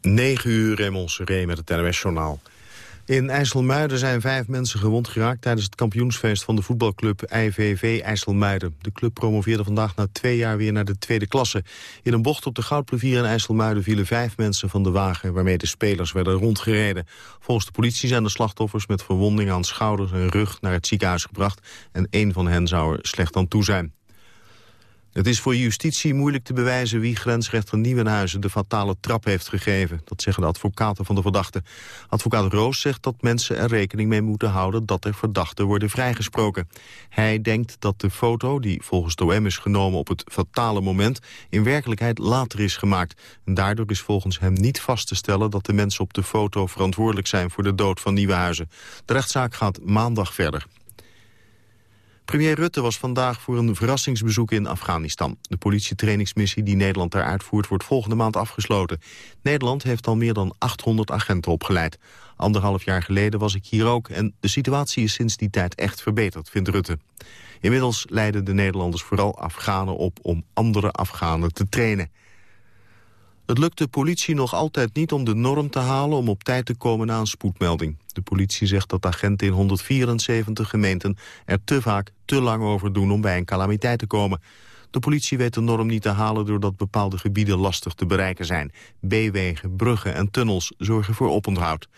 9 uur, Raymond Seré met het NOS-journaal. In IJsselmuiden zijn vijf mensen gewond geraakt... tijdens het kampioensfeest van de voetbalclub IVV IJsselmuiden. De club promoveerde vandaag na twee jaar weer naar de tweede klasse. In een bocht op de Goudplevier in IJsselmuiden vielen vijf mensen van de wagen... waarmee de spelers werden rondgereden. Volgens de politie zijn de slachtoffers met verwondingen aan schouders en rug... naar het ziekenhuis gebracht en één van hen zou er slecht aan toe zijn. Het is voor justitie moeilijk te bewijzen wie grensrechter Nieuwenhuizen de fatale trap heeft gegeven. Dat zeggen de advocaten van de verdachte. Advocaat Roos zegt dat mensen er rekening mee moeten houden dat er verdachten worden vrijgesproken. Hij denkt dat de foto, die volgens de OM is genomen op het fatale moment, in werkelijkheid later is gemaakt. En daardoor is volgens hem niet vast te stellen dat de mensen op de foto verantwoordelijk zijn voor de dood van Nieuwenhuizen. De rechtszaak gaat maandag verder. Premier Rutte was vandaag voor een verrassingsbezoek in Afghanistan. De politietrainingsmissie die Nederland daar uitvoert wordt volgende maand afgesloten. Nederland heeft al meer dan 800 agenten opgeleid. Anderhalf jaar geleden was ik hier ook en de situatie is sinds die tijd echt verbeterd, vindt Rutte. Inmiddels leiden de Nederlanders vooral Afghanen op om andere Afghanen te trainen. Het lukt de politie nog altijd niet om de norm te halen om op tijd te komen na een spoedmelding. De politie zegt dat agenten in 174 gemeenten er te vaak te lang over doen om bij een calamiteit te komen. De politie weet de norm niet te halen doordat bepaalde gebieden lastig te bereiken zijn. B-wegen, bruggen en tunnels zorgen voor oponthoud.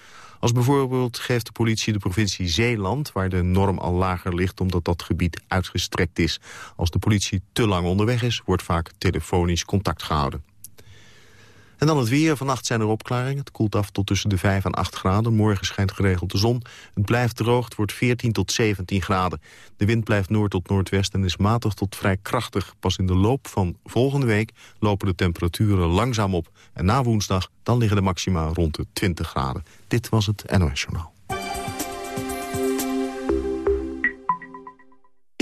Als bijvoorbeeld geeft de politie de provincie Zeeland... waar de norm al lager ligt omdat dat gebied uitgestrekt is. Als de politie te lang onderweg is, wordt vaak telefonisch contact gehouden. En dan het weer. Vannacht zijn er opklaringen. Het koelt af tot tussen de 5 en 8 graden. Morgen schijnt geregeld de zon. Het blijft droog. Het wordt 14 tot 17 graden. De wind blijft noord tot noordwest en is matig tot vrij krachtig. Pas in de loop van volgende week lopen de temperaturen langzaam op. En na woensdag dan liggen de maxima rond de 20 graden. Dit was het NOS Journaal.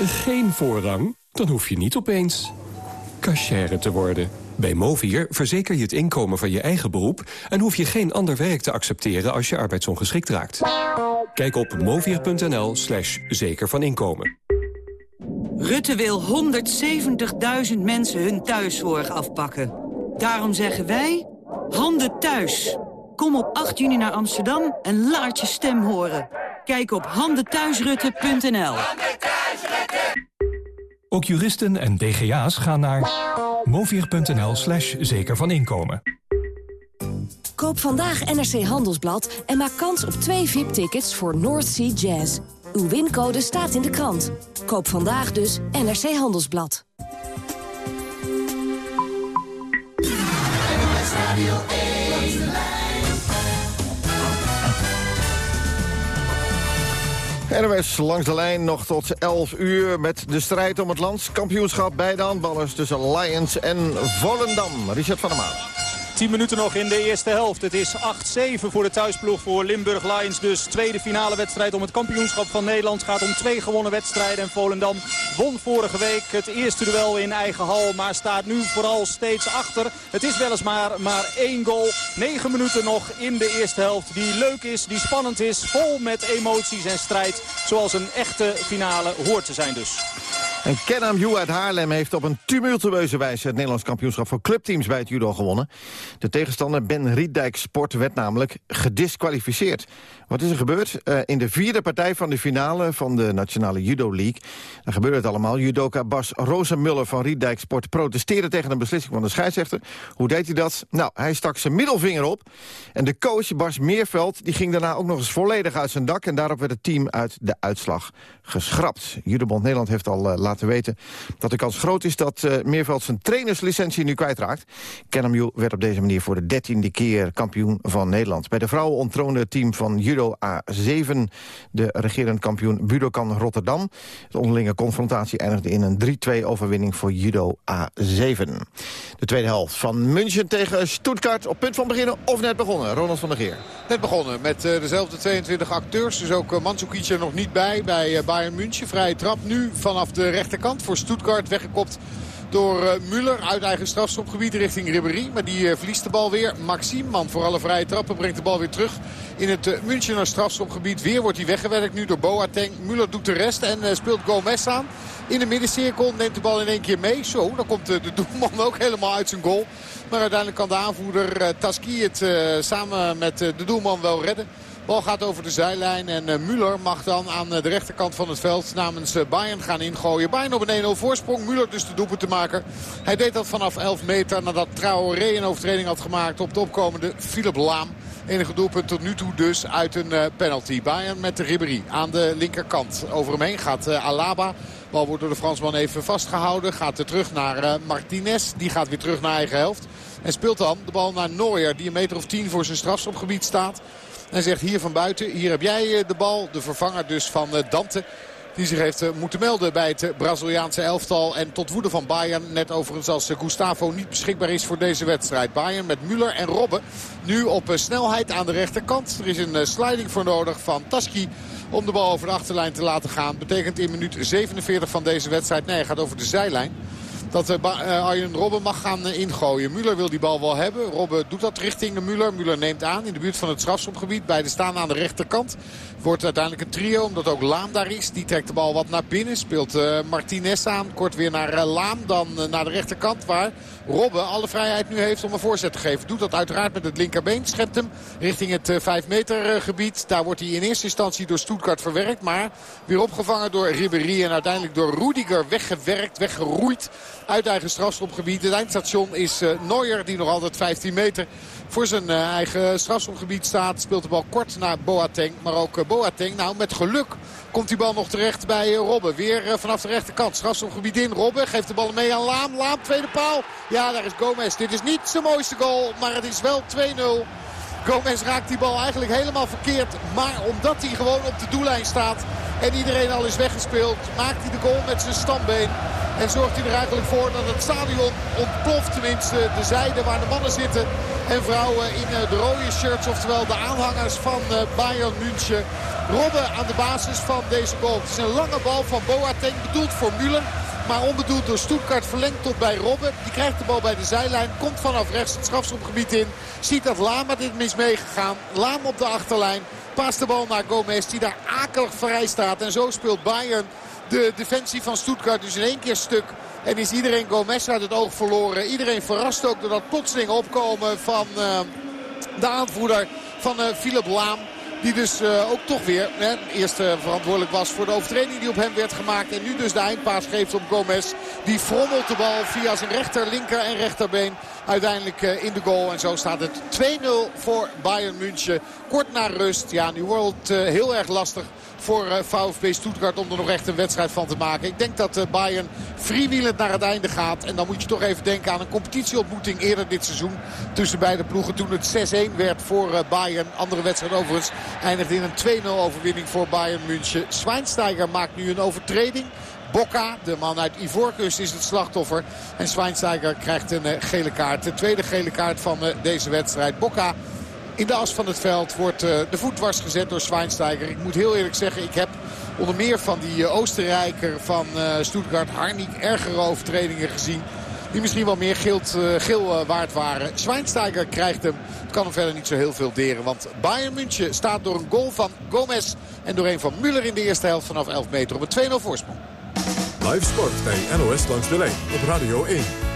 geen voorrang, dan hoef je niet opeens cashier te worden. Bij Movier verzeker je het inkomen van je eigen beroep... en hoef je geen ander werk te accepteren als je arbeidsongeschikt raakt. Kijk op movier.nl slash zeker van inkomen. Rutte wil 170.000 mensen hun thuiszorg afpakken. Daarom zeggen wij, handen thuis. Kom op 8 juni naar Amsterdam en laat je stem horen. Kijk op handenthuisrutte.nl. Ook juristen en DGA's gaan naar movier.nl slash zeker van inkomen. Koop vandaag NRC Handelsblad en maak kans op twee VIP-tickets voor North Sea Jazz. Uw wincode staat in de krant. Koop vandaag dus NRC Handelsblad. NOS langs de lijn nog tot 11 uur met de strijd om het landskampioenschap bij de handballers tussen Lions en Volendam. Richard van der Maan. 10 minuten nog in de eerste helft. Het is 8-7 voor de thuisploeg voor Limburg Lions. Dus tweede finale wedstrijd om het kampioenschap van Nederland. Gaat om twee gewonnen wedstrijden. En Volendam won vorige week het eerste duel in eigen hal. Maar staat nu vooral steeds achter. Het is weliswaar maar één goal. 9 minuten nog in de eerste helft. Die leuk is, die spannend is. Vol met emoties en strijd. Zoals een echte finale hoort te zijn dus. En Kenham Yu uit Haarlem heeft op een tumultueuze wijze... het Nederlands kampioenschap voor clubteams bij het judo gewonnen. De tegenstander Ben Rietdijk Sport werd namelijk gedisqualificeerd. Wat is er gebeurd? Uh, in de vierde partij van de finale van de Nationale Judo League... dan gebeurde het allemaal. Judoka Bas Rozenmuller van Rietdijk Sport protesteerde tegen een beslissing van de scheidsrechter. Hoe deed hij dat? Nou, hij stak zijn middelvinger op. En de coach Bas Meerveld die ging daarna ook nog eens volledig uit zijn dak... en daarop werd het team uit de uitslag geschrapt. Judobond Nederland heeft al uh, laten weten dat de kans groot is dat uh, Meerveld zijn trainerslicentie nu kwijtraakt. Kenamju werd op deze manier voor de dertiende keer kampioen van Nederland. Bij de vrouwen ontroonde het team van Judo A7 de regerend kampioen Budokan Rotterdam. De onderlinge confrontatie eindigde in een 3-2 overwinning voor Judo A7. De tweede helft van München tegen Stuttgart op punt van beginnen of net begonnen. Ronald van der Geer. Net begonnen met uh, dezelfde 22 acteurs. Dus ook uh, er nog niet bij bij uh, Bayern München. Vrije trap nu vanaf de rechterkant voor Stuttgart weggekopt door uh, Müller uit eigen strafschopgebied richting Ribéry. Maar die uh, verliest de bal weer. Maxime, man voor alle vrije trappen, brengt de bal weer terug in het uh, Münchener strafschopgebied. Weer wordt hij weggewerkt nu door Boateng. Müller doet de rest en speelt Gomez aan. In de middencirkel neemt de bal in één keer mee. Zo, dan komt de doelman ook helemaal uit zijn goal. Maar uiteindelijk kan de aanvoerder Taski het samen met de doelman wel redden. Bal gaat over de zijlijn en uh, Müller mag dan aan de rechterkant van het veld namens uh, Bayern gaan ingooien. Bayern op een 1-0 voorsprong. Müller dus de doelpunt te maken. Hij deed dat vanaf 11 meter nadat Traoré een overtreding had gemaakt op de opkomende Philip Laam. Enige doelpunt tot nu toe dus uit een penalty. Bayern met de Ribéry aan de linkerkant. Over hem heen gaat Alaba. Bal wordt door de Fransman even vastgehouden. Gaat er terug naar Martinez. Die gaat weer terug naar eigen helft. En speelt dan de bal naar Neuer. Die een meter of tien voor zijn strafschopgebied staat. En zegt hier van buiten, hier heb jij eh, de bal. De vervanger dus van eh, Dante. Die zich heeft eh, moeten melden bij het Braziliaanse elftal. En tot woede van Bayern. Net overigens als Gustavo niet beschikbaar is voor deze wedstrijd. Bayern met Müller en Robben. Nu op snelheid aan de rechterkant. Er is een sliding voor nodig van Taski. Om de bal over de achterlijn te laten gaan. Betekent in minuut 47 van deze wedstrijd. Nee, hij gaat over de zijlijn dat uh, Arjen Robben mag gaan uh, ingooien. Müller wil die bal wel hebben. Robben doet dat richting Müller. Müller neemt aan in de buurt van het strafschopgebied. Beide staan aan de rechterkant. Wordt uiteindelijk een trio omdat ook Laam daar is. Die trekt de bal wat naar binnen. Speelt Martinez aan. Kort weer naar Laam. Dan naar de rechterkant waar Robben alle vrijheid nu heeft om een voorzet te geven. Doet dat uiteraard met het linkerbeen. Schept hem richting het 5 meter gebied. Daar wordt hij in eerste instantie door Stuttgart verwerkt. Maar weer opgevangen door Ribéry. En uiteindelijk door Rudiger weggewerkt, weggeroeid uit eigen strafschopgebied. Het eindstation is uh, Neuer die nog altijd 15 meter voor zijn uh, eigen strafschopgebied staat. Speelt de bal kort naar Boateng. Maar ook uh, Boateng, nou met geluk komt die bal nog terecht bij Robben. Weer vanaf de rechterkant. Strafschopgebied in. Robben geeft de bal mee aan Laam. Laam, tweede paal. Ja, daar is Gomez. Dit is niet zijn mooiste goal, maar het is wel 2-0. Gomez raakt die bal eigenlijk helemaal verkeerd. Maar omdat hij gewoon op de doellijn staat en iedereen al is weggespeeld... maakt hij de goal met zijn stambeen. En zorgt hij er eigenlijk voor dat het stadion ontploft. Tenminste de zijde waar de mannen zitten en vrouwen in eh, de rode shirts. Oftewel de aanhangers van eh, Bayern München. Robben aan de basis van deze goal. Het is een lange bal van Boateng bedoeld voor Müller. Maar onbedoeld door Stuttgart verlengd tot bij Robben. Die krijgt de bal bij de zijlijn. Komt vanaf rechts het strafschopgebied in. Ziet dat Lama dit mis meegegaan. Laam op de achterlijn. Paast de bal naar Gomez die daar akelig vrij staat. En zo speelt Bayern de defensie van Stuttgart dus in één keer stuk. En is iedereen Gomez uit het oog verloren. Iedereen verrast ook door dat plotseling opkomen van uh, de aanvoerder van uh, Philip Laam. Die dus uh, ook toch weer hè, eerst uh, verantwoordelijk was voor de overtreding die op hem werd gemaakt. En nu dus de eindpaas geeft op Gomez. Die frommelt de bal via zijn rechter, linker en rechterbeen uiteindelijk uh, in de goal. En zo staat het 2-0 voor Bayern München. Kort na rust. Ja, nu wordt het heel erg lastig voor uh, VfB Stuttgart om er nog echt een wedstrijd van te maken. Ik denk dat uh, Bayern freewheelend naar het einde gaat. En dan moet je toch even denken aan een competitieontmoeting eerder dit seizoen. Tussen beide ploegen toen het 6-1 werd voor uh, Bayern. Andere wedstrijd overigens eindigde in een 2-0 overwinning voor Bayern München. Schweinsteiger maakt nu een overtreding. Bokka, de man uit Ivoorkust, is het slachtoffer. En Schweinsteiger krijgt een gele kaart. De tweede gele kaart van deze wedstrijd. Bokka in de as van het veld wordt uh, de voet dwars gezet door Schweinsteiger. Ik moet heel eerlijk zeggen, ik heb onder meer van die uh, Oostenrijker van uh, Stuttgart... Harnik ergere overtredingen gezien. Die misschien wel meer geel waard waren. Schweinsteiger krijgt hem. Het kan hem verder niet zo heel veel deren. Want Bayern München staat door een goal van Gomez... en door een van Müller in de eerste helft vanaf 11 meter op een 2-0 voorsprong. Live sport bij NOS langs de lijn op Radio 1.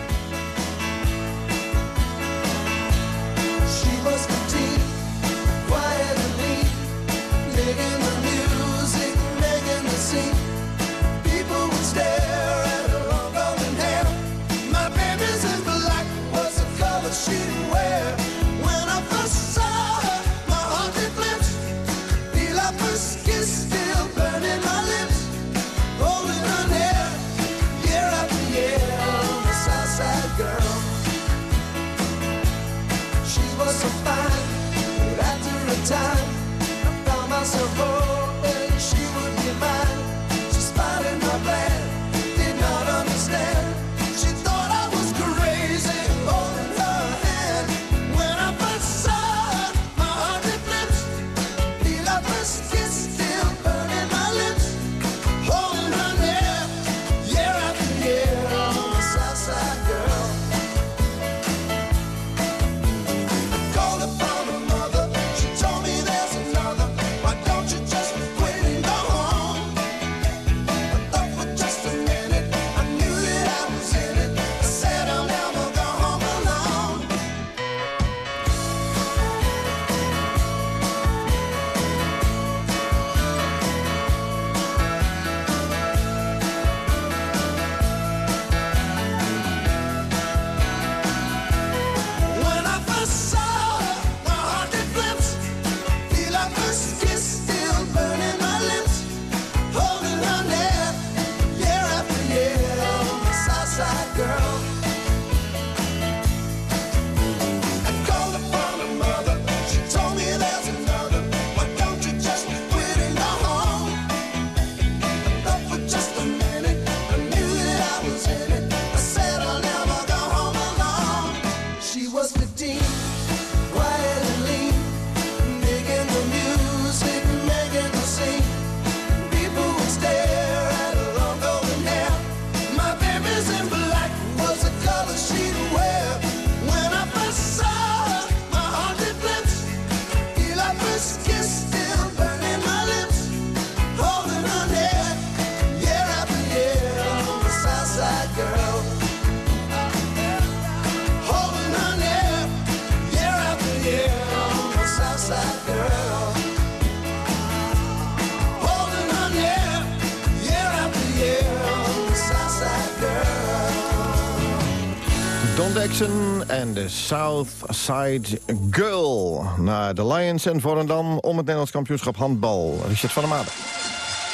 Dixon en de South Side Girl. Naar de Lions en Volendam om het Nederlands kampioenschap handbal. Richard van der Maden.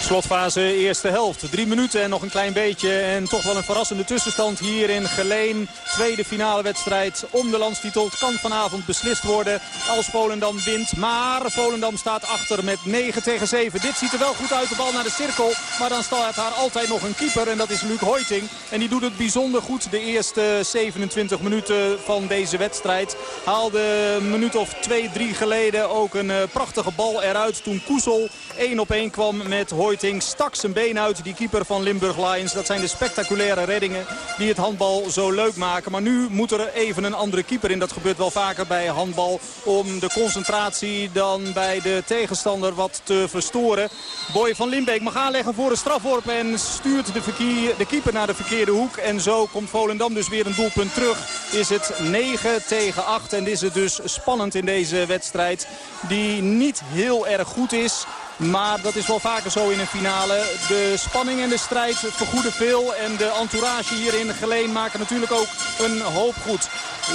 Slotfase eerste helft. Drie minuten en nog een klein beetje. En toch wel een verrassende tussenstand hier in Geleen. Tweede finale wedstrijd om de landstitel. Kan vanavond beslist worden als Volendam wint. Maar Volendam staat achter met 9 tegen 7. Dit ziet er wel goed uit. De bal naar de cirkel. Maar dan staat daar altijd nog een keeper. En dat is Luc Hoiting. En die doet het bijzonder goed de eerste 27 minuten van deze wedstrijd. Haalde een minuut of 2, 3 geleden ook een eh, prachtige bal eruit. Toen Koesel 1 op 1 kwam met Hoiting. Stak zijn been uit, die keeper van Limburg Lions. Dat zijn de spectaculaire reddingen die het handbal zo leuk maken. Maar nu moet er even een andere keeper in. Dat gebeurt wel vaker bij handbal. Om de concentratie dan bij de tegenstander wat te verstoren. Boy van Limbeek mag aanleggen voor een strafworp. En stuurt de, de keeper naar de verkeerde hoek. En zo komt Volendam dus weer een doelpunt terug. Is het 9 tegen 8. En is het dus spannend in deze wedstrijd. Die niet heel erg goed is. Maar dat is wel vaker zo in een finale. De spanning en de strijd vergoeden veel. En de entourage hier in Geleen maken natuurlijk ook een hoop goed.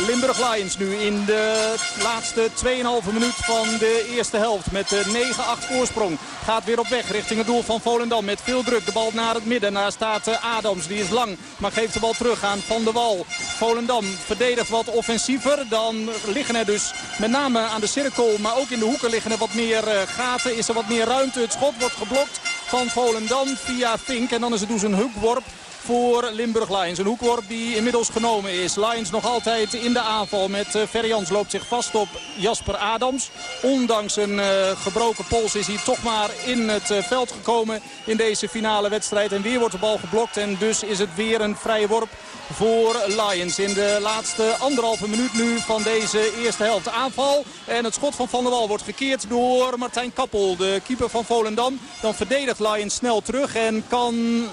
Limburg Lions nu in de laatste 2,5 minuut van de eerste helft. Met de 9-8 voorsprong. Gaat weer op weg richting het doel van Volendam. Met veel druk. De bal naar het midden. Daar staat eh, Adams. Die is lang. Maar geeft de bal terug aan Van der Wal. Volendam verdedigt wat offensiever. Dan liggen er dus met name aan de cirkel. Maar ook in de hoeken liggen er wat meer eh, gaten. Is er wat meer ruimte. Het schot wordt geblokt van Volendam via Fink. En dan is het dus een hoekworp voor Limburg Lions. Een hoekworp die inmiddels genomen is. Lions nog altijd in de aanval met uh, Ferrians loopt zich vast op Jasper Adams. Ondanks een uh, gebroken pols is hij toch maar in het uh, veld gekomen in deze finale wedstrijd. En weer wordt de bal geblokt en dus is het weer een vrije worp voor Lions. In de laatste anderhalve minuut nu van deze eerste helft. Aanval en het schot van Van der Wal wordt gekeerd door Martijn Kappel. De keeper van Volendam. Dan verdedigt Lions snel terug en kan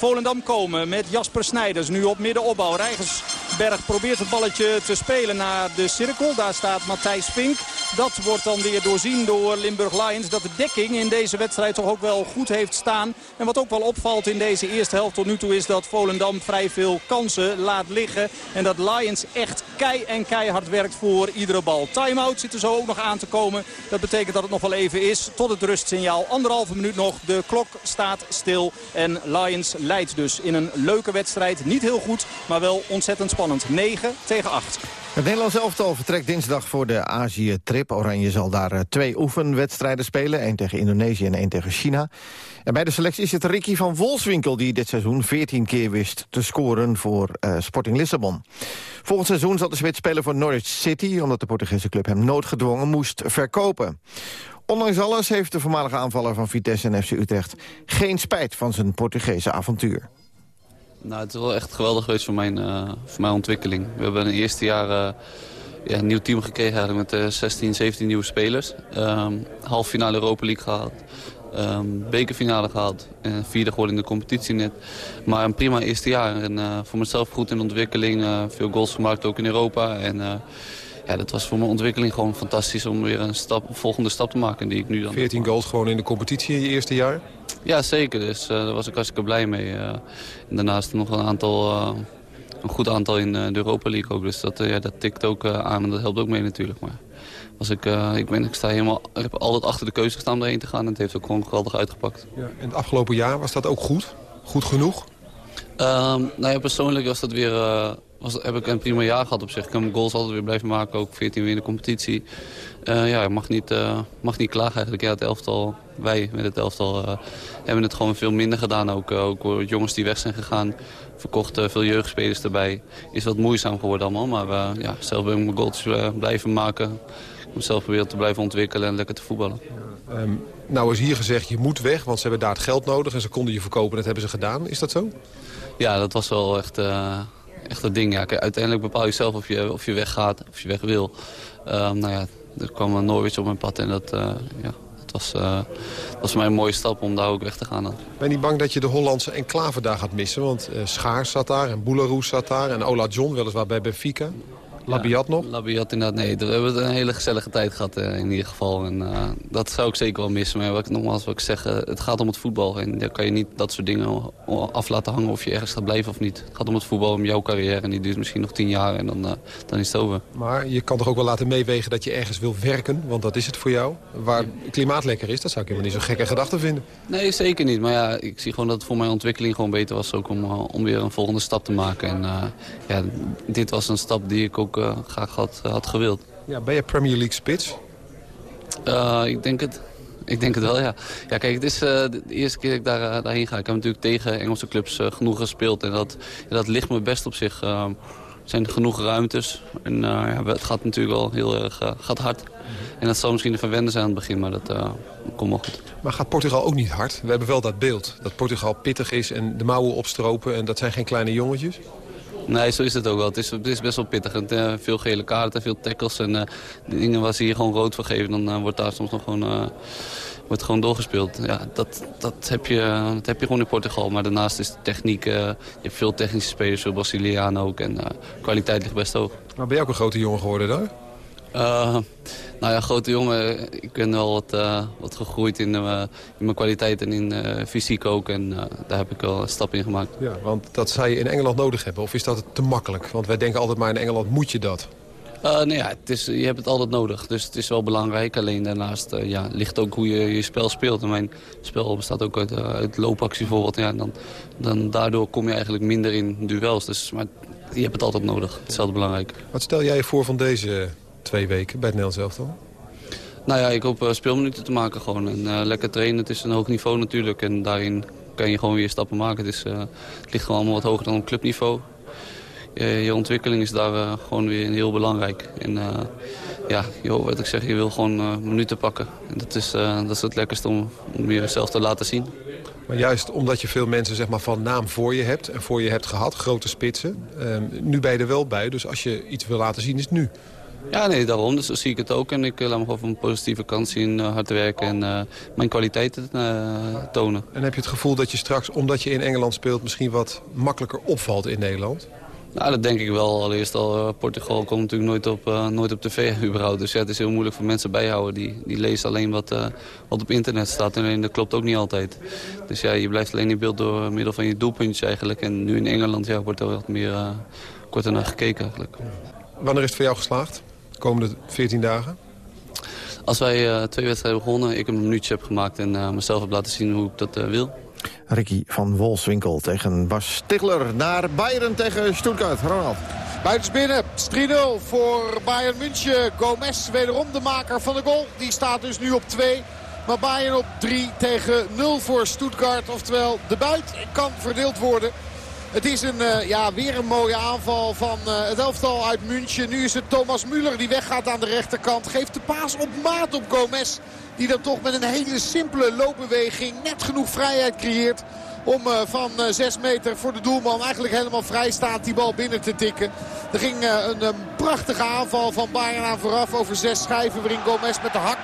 Volendam komen met Jasper Snijders. Nu op middenopbouw. Rijgersberg probeert het balletje te spelen naar de cirkel. Daar staat Matthijs Pink. Dat wordt dan weer doorzien door Limburg Lions. Dat de dekking in deze wedstrijd toch ook wel goed heeft staan. En wat ook wel opvalt in deze eerste helft tot nu toe is dat Volendam vrij veel kansen laat liggen. En dat Lions echt kei en keihard werkt voor iedere bal. Time-out zit er zo ook nog aan te komen. Dat betekent dat het nog wel even is tot het rustsignaal. Anderhalve minuut nog. De klok staat stil. En Lions leidt dus in een leuke wedstrijd. Niet heel goed, maar wel ontzettend spannend. 9 tegen 8. Het Nederlands elftal vertrekt dinsdag voor de Azië-trip. Oranje zal daar eh, twee oefenwedstrijden spelen. één tegen Indonesië en één tegen China. En bij de selectie is het Ricky van Wolfswinkel... die dit seizoen 14 keer wist te scoren voor uh, Sporting Lissabon. Volgend seizoen zal de Zwit spelen voor Norwich City... omdat de Portugese club hem noodgedwongen moest verkopen. Ondanks alles heeft de voormalige aanvaller van Vitesse en FC Utrecht... geen spijt van zijn Portugese avontuur. Nou, het is wel echt geweldig geweest voor mijn, uh, voor mijn ontwikkeling. We hebben in het eerste jaar uh, ja, een nieuw team gekregen eigenlijk met uh, 16, 17 nieuwe spelers. Um, half finale Europa League gehad. Um, bekerfinale gehad. En vierde geworden in de competitie net. Maar een prima eerste jaar. En voor mezelf goed in ontwikkeling. veel goals gemaakt ook in Europa. En ja, dat was voor mijn ontwikkeling gewoon fantastisch om weer een stap, volgende stap te maken. Die ik nu dan 14 goals gewoon in de competitie in je eerste jaar? Ja, zeker. Dus uh, daar was ik hartstikke blij mee. Uh, en daarnaast nog een aantal, uh, een goed aantal in de Europa League ook. Dus dat, ja, dat tikt ook aan en dat helpt ook mee natuurlijk. Maar was ik, ik, ben, ik, sta helemaal, ik heb altijd achter de keuze gestaan om erheen te gaan. En het heeft ook gewoon geweldig uitgepakt. Ja, en het afgelopen jaar was dat ook goed? Goed genoeg? Um, nou ja, persoonlijk was dat weer was, heb ik een prima jaar gehad op zich. Ik kan mijn goals altijd weer blijven maken, ook 14 weer in de competitie. Uh, ja, ik mag niet, uh, mag niet klagen eigenlijk. Ja, het elftal, wij met het elftal uh, hebben het gewoon veel minder gedaan. Ook, ook jongens die weg zijn gegaan, verkochten veel jeugdspelers erbij. Is wat moeizaam geworden allemaal, maar ja, zelf ben ik mijn goals blijven maken. Ik mezelf proberen te blijven ontwikkelen en lekker te voetballen. Um, nou is hier gezegd, je moet weg, want ze hebben daar het geld nodig en ze konden je verkopen. Dat hebben ze gedaan. Is dat zo? Ja, dat was wel echt echt dat ding. Ja, uiteindelijk bepaal je zelf of je, of je weggaat, of je weg wil. Uh, nou ja, er kwam een Norwich op mijn pad en dat, uh, ja, was, uh, was voor mij een mooie stap om daar ook weg te gaan. Dan. Ben je niet bang dat je de Hollandse enclave daar gaat missen? Want Schaars zat daar en Boularoes zat daar en Ola John weliswaar bij Benfica. Labiat nog? Labiat inderdaad, nee. We hebben een hele gezellige tijd gehad uh, in ieder geval. En uh, dat zou ik zeker wel missen. Maar wat ik, nogmaals wat ik zeg, uh, het gaat om het voetbal. En dan kan je niet dat soort dingen af laten hangen of je ergens gaat blijven of niet. Het gaat om het voetbal, om jouw carrière. En die duurt misschien nog tien jaar en dan, dan is het over. Maar je kan toch ook wel laten meewegen dat je ergens wil werken? Want dat is het voor jou. Waar klimaat lekker is, dat zou ik helemaal niet zo gekke gedachte vinden. Nee, zeker niet. Maar ja, ik zie gewoon dat het voor mijn ontwikkeling gewoon beter was ook om, om weer een volgende stap te maken. En ja, dit was een stap die ik ook uh, graag had, had gewild. Ja, ben je Premier League spits? Uh, ik denk het. Ik denk het wel, ja. Ja, kijk, het is uh, de eerste keer dat ik daar, daarheen ga. Ik heb natuurlijk tegen Engelse clubs genoeg gespeeld. En dat, dat ligt me best op zich. er zijn genoeg ruimtes. En ja, het gaat natuurlijk wel heel erg gaat hard. En dat zal misschien een verwenden zijn aan het begin, maar dat komt wel goed. Maar gaat Portugal ook niet hard? We hebben wel dat beeld. Dat Portugal pittig is en de mouwen opstropen. En dat zijn geen kleine jongetjes. Nee, zo is het ook wel. Het is, het is best wel pittig. Uh, veel gele kaarten, veel tackles. En uh, dingen waar ze hier gewoon rood voor geven, dan uh, wordt daar soms nog gewoon, wordt gewoon doorgespeeld. Ja, dat, dat, heb je, dat heb je gewoon in Portugal. Maar daarnaast is de techniek, je hebt veel technische spelers, veel Brazilianen ook. En kwaliteit ligt best hoog. Maar ben je ook een grote jongen geworden daar? Uh, nou ja, grote jongen. Ik ben wel wat, uh, wat gegroeid in, uh, in mijn kwaliteit en in fysiek ook. En daar heb ik wel een stap in gemaakt. Ja, want dat zou je in Engeland nodig hebben. Of is dat te makkelijk? Want wij denken altijd maar in Engeland moet je dat. nou ja, het is, je hebt het altijd nodig. Dus het is wel belangrijk. Alleen daarnaast ja, ligt ook hoe je je spel speelt. En mijn spel bestaat ook uit, uit loopactie bijvoorbeeld. Ja, dan, dan, daardoor kom je eigenlijk minder in duels. Dus, maar je hebt het altijd nodig. Het is altijd belangrijk. Wat stel jij voor van deze twee weken bij het Nederlands elftal? Nou ja, ik hoop uh, speelminuten te maken gewoon. En uh, lekker trainen, het is een hoog niveau natuurlijk. En daarin kan je gewoon weer stappen maken. Het, is, uh, het ligt gewoon allemaal wat hoger dan op clubniveau. je ontwikkeling is daar gewoon weer heel belangrijk. En ja, joh, wat ik zeg, je wil gewoon minuten pakken. En dat is, dat is het lekkerste om, om jezelf te laten zien. Maar juist omdat je veel mensen zeg maar, van naam voor je hebt en voor je hebt gehad, grote spitsen. Ehm, nu ben je er wel bij, dus als je iets wil laten zien is het nu. Ja, nee, daarom. Dus zo zie ik het ook. En ik uh, laat me gewoon van een positieve kant zien, uh, hard werken en uh, mijn kwaliteiten tonen. En heb je het gevoel dat je straks, omdat je in Engeland speelt... misschien wat makkelijker opvalt in Nederland? Nou, dat denk ik wel. Allereerst al, Portugal komt natuurlijk nooit op, nooit op tv überhaupt. Dus ja, het is heel moeilijk voor mensen bijhouden. Die, die lezen alleen wat, wat op internet staat. En dat klopt ook niet altijd. Dus ja, je blijft alleen in beeld door middel van je doelpuntjes eigenlijk. En nu in Engeland ja, wordt er wat meer korter naar gekeken eigenlijk. Wanneer is het voor jou geslaagd? Komende 14 dagen? Als wij uh, twee wedstrijden begonnen, ik een minuutje heb gemaakt... en uh, mezelf heb laten zien hoe ik dat uh, wil. Ricky van Wolfswinkel tegen Bas Stigler naar Bayern tegen Stuttgart. Ronald. Buitensbinnen, 3-0 voor Bayern München. Gomez, wederom de maker van de goal. Die staat dus nu op 2. Maar Bayern op 3 tegen 0 voor Stuttgart. Oftewel, de buit kan verdeeld worden. Het is een, uh, ja, weer een mooie aanval van uh, het elftal uit München. Nu is het Thomas Müller die weggaat aan de rechterkant. Geeft de paas op maat op Gomez. Die dan toch met een hele simpele loopbeweging net genoeg vrijheid creëert. Om uh, van 6 meter voor de doelman eigenlijk helemaal vrij staat die bal binnen te tikken. Er ging een, een prachtige aanval van Bayern aan vooraf over zes schijven. Waarin Gomez met de hak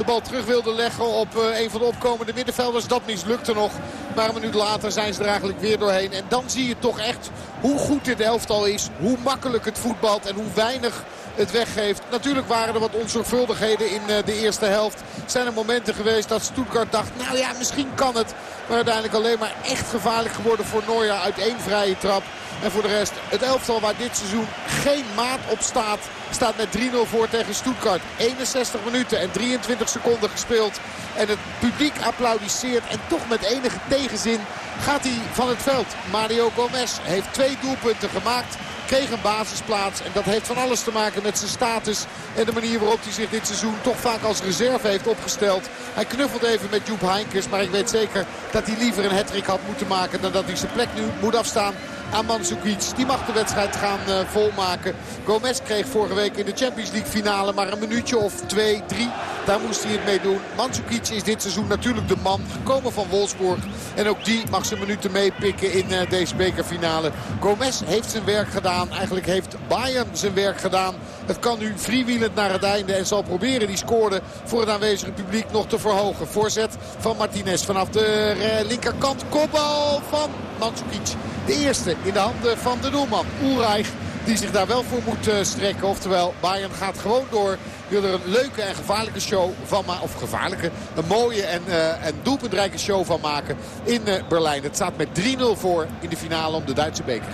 de bal terug wilde leggen op uh, een van de opkomende middenvelders. Dat mislukte nog. Maar een minuut later zijn ze er eigenlijk weer doorheen. En dan zie je toch echt hoe goed dit elftal is. Hoe makkelijk het voetbalt en hoe weinig het weggeeft. Natuurlijk waren er wat onzorgvuldigheden in uh, de eerste helft. Zijn er momenten geweest dat Stuttgart dacht, nou ja, misschien kan het. Maar uiteindelijk alleen maar echt gevaarlijk geworden voor Neuer uit één vrije trap. En voor de rest, het elftal waar dit seizoen geen maat op staat... staat met 3-0 voor tegen Stuttgart. 61 minuten en 23 seconden gespeeld. En het publiek applaudisseert. En toch met enige tegenzin gaat hij van het veld. Mario Gomez heeft twee doelpunten gemaakt kreeg een basisplaats. En dat heeft van alles te maken met zijn status. En de manier waarop hij zich dit seizoen toch vaak als reserve heeft opgesteld. Hij knuffelt even met Joep Heinkes. Maar ik weet zeker dat hij liever een hattrick had moeten maken. Dan dat hij zijn plek nu moet afstaan aan Mandzukic. Die mag de wedstrijd gaan uh, volmaken. Gomez kreeg vorige week in de Champions League finale maar een minuutje of twee, drie. Daar moest hij het mee doen. Mandzukic is dit seizoen natuurlijk de man. Gekomen van Wolfsburg. En ook die mag zijn minuten meepikken in uh, deze bekerfinale. Gomez heeft zijn werk gedaan. Eigenlijk heeft Bayern zijn werk gedaan. Het kan nu freewheelend naar het einde. En zal proberen die scoorde voor het aanwezige publiek nog te verhogen. Voorzet van Martinez vanaf de uh, linkerkant. Kopbal van Mandzukic. De eerste in de handen van de doelman. Oerreich die zich daar wel voor moet strekken. Oftewel, Bayern gaat gewoon door. Wil er een leuke en gevaarlijke show van maken. Of gevaarlijke, een mooie en, en doelpuntrijke show van maken in Berlijn. Het staat met 3-0 voor in de finale om de Duitse beker.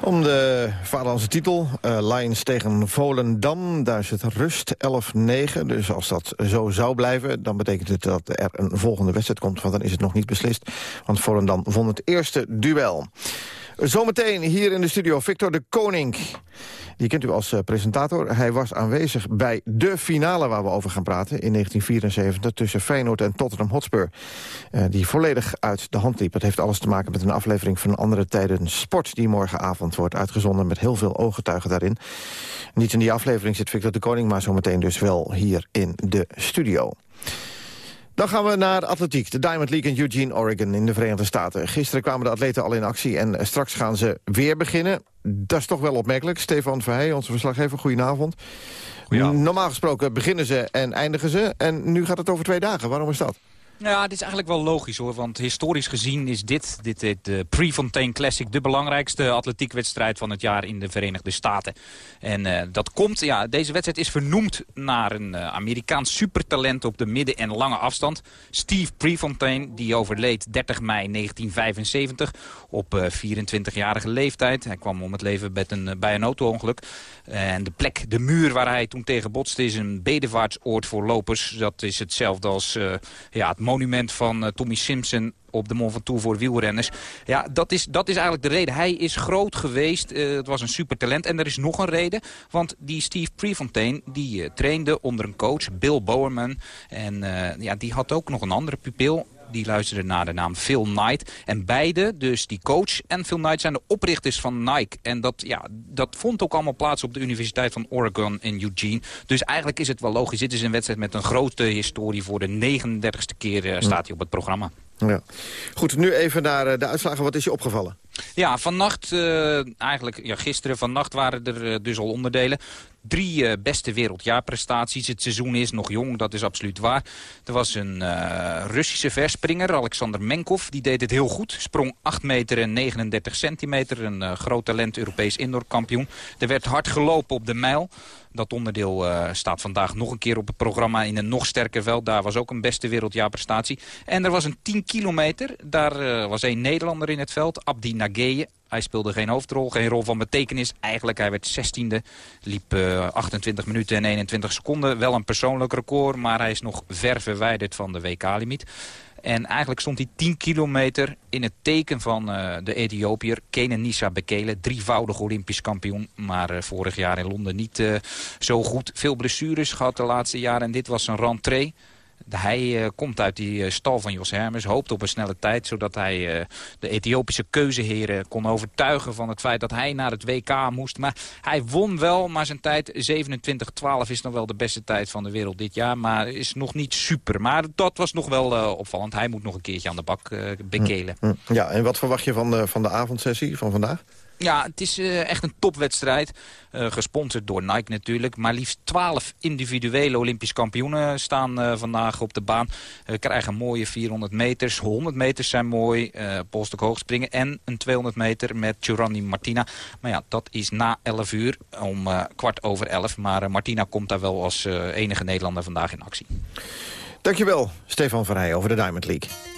Om de vaderlandse titel, Lions tegen Volendam, daar zit rust 11-9. Dus als dat zo zou blijven, dan betekent het dat er een volgende wedstrijd komt. Want dan is het nog niet beslist, want Volendam won het eerste duel. Zometeen hier in de studio Victor de Koning. Die kent u als uh, presentator. Hij was aanwezig bij de finale waar we over gaan praten... in 1974 tussen Feyenoord en Tottenham Hotspur. Uh, die volledig uit de hand liep. Dat heeft alles te maken met een aflevering van Andere Tijden Sport... die morgenavond wordt uitgezonden met heel veel ooggetuigen daarin. Niet in die aflevering zit Victor de Koning... maar zometeen dus wel hier in de studio. Dan gaan we naar atletiek. De Diamond League in Eugene, Oregon in de Verenigde Staten. Gisteren kwamen de atleten al in actie en straks gaan ze weer beginnen. Dat is toch wel opmerkelijk. Stefan Verheij, onze verslaggever, goedenavond. Goedenavond. Normaal gesproken beginnen ze en eindigen ze. En nu gaat het over twee dagen. Waarom is dat? Ja, dit is eigenlijk wel logisch hoor. Want historisch gezien is dit, dit, dit de Prefontaine Classic... de belangrijkste atletiekwedstrijd van het jaar in de Verenigde Staten. En uh, dat komt, ja, deze wedstrijd is vernoemd naar een uh, Amerikaans supertalent... op de midden- en lange afstand. Steve Prefontaine, die overleed 30 mei 1975 op uh, eh, 24-jarige leeftijd. Hij kwam om het leven bij een auto-ongeluk. En de plek, de muur waar hij toen tegen botste... is een bedevaartsoord voor lopers. Dat is hetzelfde als ja, het monument van uh, Tommy Simpson op de Mont Ventoux voor wielrenners. Ja, dat is, dat is eigenlijk de reden. Hij is groot geweest. Uh, het was een supertalent. En er is nog een reden. Want die Steve Prefontaine, die uh, trainde onder een coach, Bill Bowerman. En ja, die had ook nog een andere pupil die luisterde naar de naam Phil Knight. En beide, dus die coach en Phil Knight, zijn de oprichters van Nike. En dat, ja, dat vond ook allemaal plaats op de Universiteit van Oregon in Eugene. Dus eigenlijk is het wel logisch. Dit is een wedstrijd met een grote historie. Voor de 39ste keer uh, staat hij op het programma. Ja. Goed, nu even naar eh, de uitslagen. Wat is je opgevallen? Ja, vannacht, uh, eigenlijk ja, gisteren vannacht waren er uh, dus al onderdelen. Drie beste wereldjaarprestaties. Het seizoen is nog jong, dat is absoluut waar. Er was een Russische verspringer, Alexander Menkov. Die deed het heel goed. Sprong 8 meter en 39 centimeter. Een groot talent, Europees indoorkampioen. Er werd hard gelopen op de mijl. Dat onderdeel uh, staat vandaag nog een keer op het programma in een nog sterker veld. Daar was ook een beste wereldjaarprestatie. En er was een 10 kilometer. Daar uh, was een Nederlander in het veld, Abdi Nageye. Hij speelde geen hoofdrol, geen rol van betekenis. Eigenlijk, hij werd 16e, liep uh, 28 minuten en 21 seconden. Wel een persoonlijk record, maar hij is nog ver verwijderd van de WK-limiet. En eigenlijk stond hij 10 kilometer in het teken van uh, de Ethiopiër Kenenisa Bekele. Drievoudig Olympisch kampioen, maar uh, vorig jaar in Londen niet uh, zo goed. Veel blessures gehad de laatste jaren en dit was een rentree. Hij uh, komt uit die uh, stal van Jos Hermes, hoopt op een snelle tijd... zodat hij uh, de Ethiopische keuzeheren kon overtuigen van het feit dat hij naar het WK moest. Maar hij won wel, maar zijn tijd 27-12 is nog wel de beste tijd van de wereld dit jaar. Maar is nog niet super. Maar dat was nog wel opvallend. Hij moet nog een keertje aan de bak bekelen. Hm, hm. Ja, en wat verwacht je van de, van de avondsessie van vandaag? Ja, het is uh, echt een topwedstrijd. Uh, gesponsord door Nike natuurlijk. Maar liefst 12 individuele Olympisch kampioenen staan uh, vandaag op de baan. We krijgen mooie 400 meters. 100 meters zijn mooi. Polstok hoogspringen. En een 200 meter met Giovanni Martina. Maar ja, dat is na 11 uur. Om kwart over 11. Maar Martina komt daar wel als enige Nederlander vandaag in actie. Dankjewel, Stefan Verheij over de Diamond League.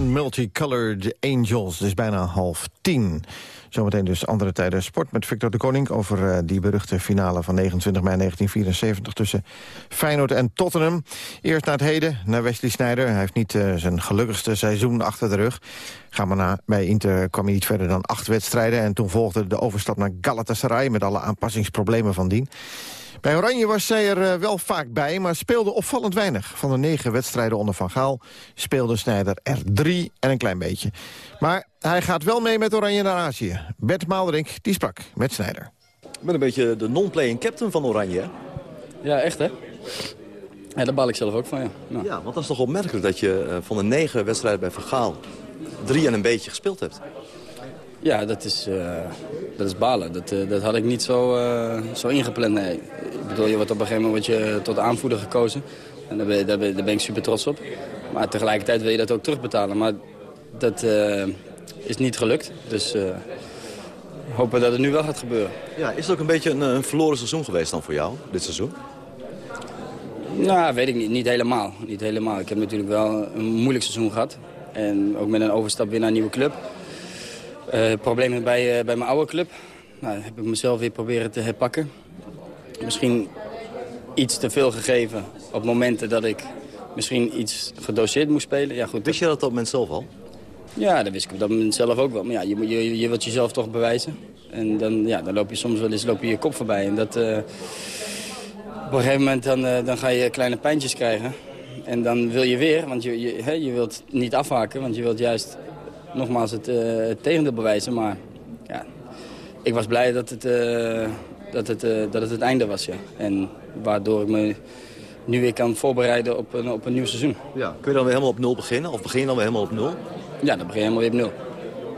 en Multicolored Angels. Is bijna half tien. Zometeen dus andere tijden sport met Victor de Koning... over eh, die beruchte finale van 29 mei 1974 tussen Feyenoord en Tottenham. Eerst naar het heden, naar Wesley Sneijder. Hij heeft niet eh, zijn gelukkigste seizoen achter de rug. Ga maar na, bij Inter kwam hij niet verder dan acht wedstrijden... en toen volgde de overstap naar Galatasaray... met alle aanpassingsproblemen van dien. Bij Oranje was zij er eh, wel vaak bij, maar speelde opvallend weinig. Van de negen wedstrijden onder Van Gaal speelde Snijder er drie en een klein beetje. Maar hij gaat wel mee met Oranje naar Azië. Bert Maalderink, die sprak met Snijder. Ik ben een beetje de non-playing captain van Oranje, hè? Ja, echt hè? Ja, daar baal ik zelf ook van, ja. Nou. Ja, want dat is toch opmerkelijk dat je eh, van de negen wedstrijden bij Van Gaal... drie en een beetje gespeeld hebt. Ja, dat is, eh, dat is balen. Dat, eh, dat had ik niet zo, eh, zo ingepland, nee. Ik bedoel, je wordt op een gegeven moment je tot aanvoerder gekozen. En daar ben, daar, ben, daar ben ik super trots op. Maar tegelijkertijd wil je dat ook terugbetalen. Maar dat is niet gelukt. Dus hopen dat het nu wel gaat gebeuren. Ja, is het ook een beetje een, een verloren seizoen geweest dan voor jou, dit seizoen? Nou, weet ik niet. Niet helemaal. Niet helemaal. Ik heb natuurlijk wel een moeilijk seizoen gehad. En ook met een overstap weer naar een nieuwe club. Eh, problemen bij, eh, bij mijn oude club. Nou, heb ik mezelf weer proberen te herpakken. Misschien iets te veel gegeven op momenten dat ik misschien iets gedoseerd moest spelen. Ja, goed, Wist je dat op dat moment zelf al? Ja, dat wist ik op dat moment zelf ook wel. Maar ja, je, je, je wilt jezelf toch bewijzen. En dan, ja, dan loop je soms wel eens loop je, je kop voorbij. En dat, eh, op een gegeven moment dan, dan ga je kleine pijntjes krijgen. En dan wil je weer, want je, je, hè, je wilt niet afhaken. Want je wilt juist nogmaals het, eh, het tegendeel bewijzen. Maar ja, ik was blij dat het, eh, dat het, eh, dat het het einde was. Ja. En waardoor ik me nu weer kan voorbereiden op een, op een nieuw seizoen. Ja. Kun je dan weer helemaal op nul beginnen? Of begin je dan weer helemaal op nul? Ja, dan begin je helemaal weer op nul.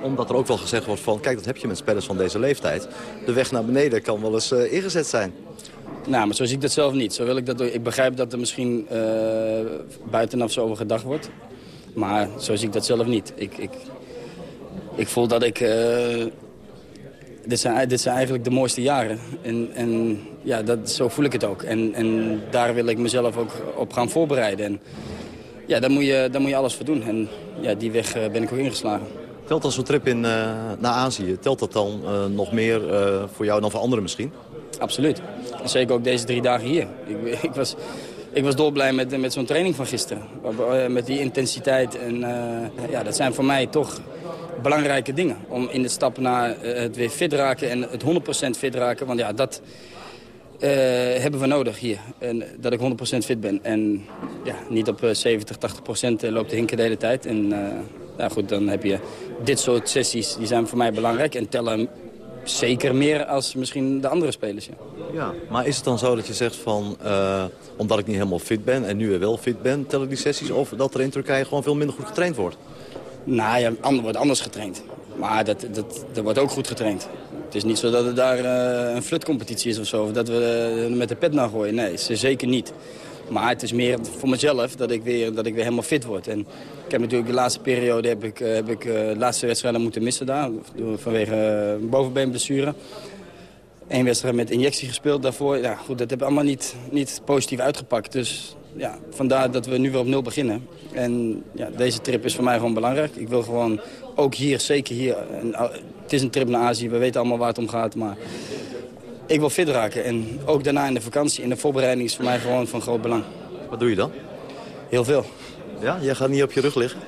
Omdat er ook wel gezegd wordt van, kijk dat heb je met spelers van deze leeftijd. De weg naar beneden kan wel eens ingezet zijn. Nou, maar zo zie ik dat zelf niet. Zo wil ik, dat, ik begrijp dat er misschien buitenaf zo over gedacht wordt. Maar zo zie ik dat zelf niet. Ik, ik, ik voel dat ik... eh, dit, zijn, dit zijn eigenlijk de mooiste jaren. En, en ja, dat, zo voel ik het ook. En, en daar wil ik mezelf ook op gaan voorbereiden. En ja, daar moet je, daar moet je alles voor doen. En ja, die weg eh, ben ik ook ingeslagen. Telt als zo'n trip in, eh, naar Azië, telt dat dan nog meer voor jou dan voor anderen misschien? Absoluut. Zeker ook deze drie dagen hier. Ik, ik was, ik was dolblij met, met zo'n training van gisteren. Met die intensiteit. En, ja, dat zijn voor mij toch belangrijke dingen. Om in de stap naar eh, het weer fit raken en het 100% fit raken. Want ja, dat eh, hebben we nodig hier. En dat ik 100% fit ben. En ja, niet op eh, 70, 80% loopt de hinken de hele tijd. En eh, ja, goed, dan heb je dit soort sessies. Die zijn voor mij belangrijk en tellen zeker meer als misschien de andere spelers. Ja. Maar is het dan zo dat je zegt van, eh, omdat ik niet helemaal fit ben en nu weer wel fit ben, tellen die sessies? Of dat er in Turkije gewoon veel minder goed getraind wordt? Nou ja, ander wordt anders getraind. Maar dat, dat, er wordt ook goed getraind. Het is niet zo dat het daar eh, een flutcompetitie is of zo. Of dat we eh, met de pet naar gooien. Nee, zeker niet. Maar het is meer voor mezelf dat ik weer, dat ik weer helemaal fit word. En ik heb natuurlijk de laatste periode heb ik, eh, heb ik de laatste wedstrijden moeten missen daar. Vanwege een bovenbeenblessure. Eén wedstrijd met injectie gespeeld daarvoor. Ja, goed, dat heb allemaal niet, niet positief uitgepakt. Dus ja, vandaar dat we nu weer op nul beginnen. En ja, deze trip is voor mij gewoon belangrijk. Ik wil gewoon, ook hier, zeker hier... En, het is een trip naar Azië, we weten allemaal waar het om gaat, maar... Ik wil fit raken en ook daarna in de vakantie, in de voorbereiding is voor mij gewoon van groot belang. Wat doe je dan? Heel veel. Ja, jij gaat niet op je rug liggen?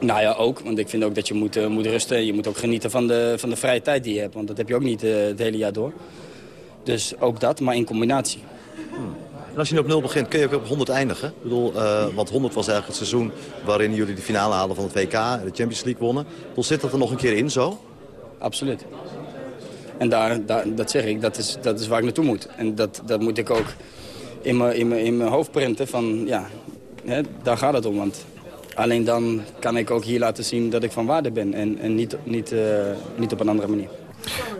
Nou ja, ook. Want ik vind ook dat je moet, uh, moet rusten. Je moet ook genieten van de, van de vrije tijd die je hebt. Want dat heb je ook niet uh, het hele jaar door. Dus ook dat, maar in combinatie. Hmm. En als je nu op nul begint, kun je ook op 100 eindigen. Ik bedoel, uh, want 100 was eigenlijk het seizoen waarin jullie de finale haalden van het WK. De Champions League wonnen. Dus zit dat er nog een keer in zo? Absoluut. En daar, dat zeg ik, dat is, dat is waar ik naartoe moet. En dat, dat moet ik ook in mijn, in mijn, hoofd printen van, ja, hè, daar gaat het om. Want alleen dan kan ik ook hier laten zien dat ik van waarde ben. En, en niet, niet, uh, niet op een andere manier.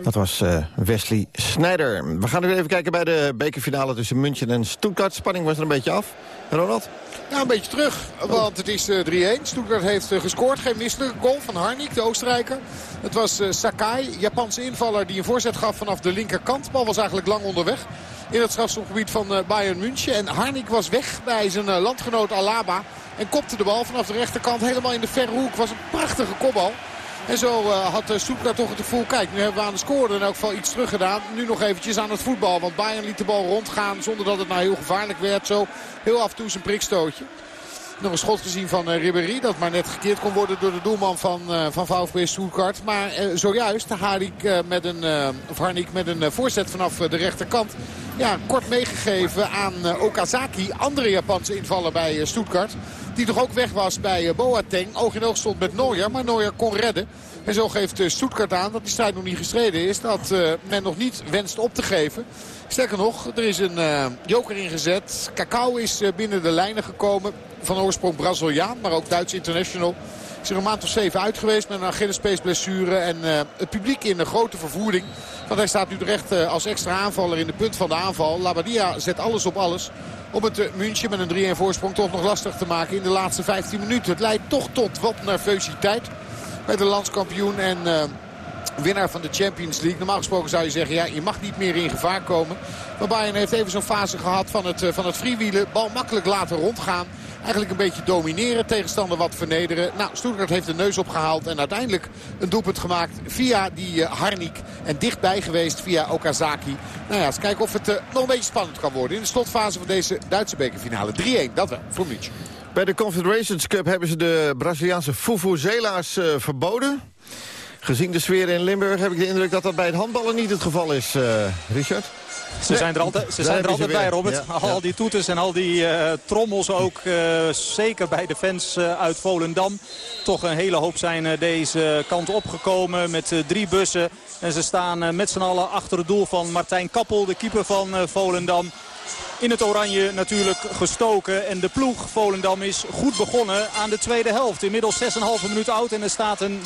Dat was uh, Wesley Snijder. We gaan nu even kijken bij de bekerfinale tussen München en Stuttgart. Spanning was er een beetje af. Ronald? Nou, een beetje terug, want het is uh, 3-1. Stuttgart heeft uh, gescoord. Geen misselijke goal van Harnik, de Oostenrijker. Het was Sakai, Japanse invaller, die een voorzet gaf vanaf de linkerkant. Bal was eigenlijk lang onderweg in het strafschopgebied van Bayern München. En Harnik was weg bij zijn landgenoot Alaba. En kopte de bal vanaf de rechterkant helemaal in de verre hoek. was een prachtige kopbal. En zo uh, had Stuttgart toch het gevoel, kijk, nu hebben we aan de score in elk geval iets terug gedaan. Nu nog eventjes aan het voetbal, want Bayern liet de bal rondgaan zonder dat het nou heel gevaarlijk werd. Zo heel af en toe zijn prikstootje. Nog een schot gezien van uh, Ribéry. Dat maar net gekeerd kon worden door de doelman van, uh, van VfB Stuttgart. Maar uh, zojuist Harik met een, of Harnik met een voorzet vanaf de rechterkant. Ja, kort meegegeven aan Okazaki. Andere Japanse invaller bij Stuttgart. Die toch ook weg was bij Boateng. Oog in oog stond met Neuer. Maar Neuer kon redden. En zo geeft Stuttgart aan dat die strijd nog niet gestreden is. Dat men nog niet wenst op te geven. Sterker nog, er is een joker ingezet. Cacao is binnen de lijnen gekomen. Van oorsprong Braziliaan, maar ook Duits international. Is er een maand of zeven uit geweest met een Achillespees blessure. En het publiek in een grote vervoering. Want hij staat nu terecht als extra aanvaller in de punt van de aanval. Labadia zet alles op alles. Om het München met een 3-1 voorsprong toch nog lastig te maken in de laatste 15 minuten. Het leidt toch tot wat nervositeit bij de landskampioen. En winnaar van de Champions League. Normaal gesproken zou je zeggen, ja, je mag niet meer in gevaar komen. Maar Bayern heeft even zo'n fase gehad van het, van het freewheelen. Bal makkelijk laten rondgaan. Eigenlijk een beetje domineren, tegenstander wat vernederen. Nou, Stuttgart heeft de neus opgehaald en uiteindelijk een doelpunt gemaakt via die uh, Harnik. En dichtbij geweest via Okazaki. Nou ja, eens kijken of het uh, nog een beetje spannend kan worden in de slotfase van deze Duitse bekerfinale. 3-1, dat wel, voor. Bij de Confederations Cup hebben ze de Braziliaanse Fufuzela's uh, verboden. Gezien de sfeer in Limburg heb ik de indruk dat dat bij het handballen niet het geval is, Richard. Ze zijn er altijd, ze zijn er altijd bij, Robert. Ja, al ja. die toeters en al die uh, trommels ook. Uh, zeker bij de fans uh, uit Volendam. Toch een hele hoop zijn deze kant opgekomen met drie bussen. En ze staan met z'n allen achter het doel van Martijn Kappel, de keeper van Volendam in het oranje natuurlijk gestoken. En de ploeg Volendam is goed begonnen aan de tweede helft. Inmiddels 6,5 minuut oud en er staat een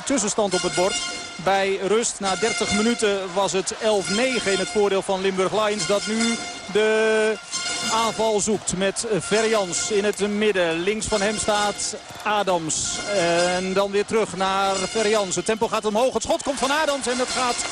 13-13 tussenstand op het bord. Bij rust na 30 minuten was het 11-9 in het voordeel van Limburg Lions. Dat nu de aanval zoekt met Verjans in het midden. Links van hem staat Adams. En dan weer terug naar Verjans. Het tempo gaat omhoog. Het schot komt van Adams en dat gaat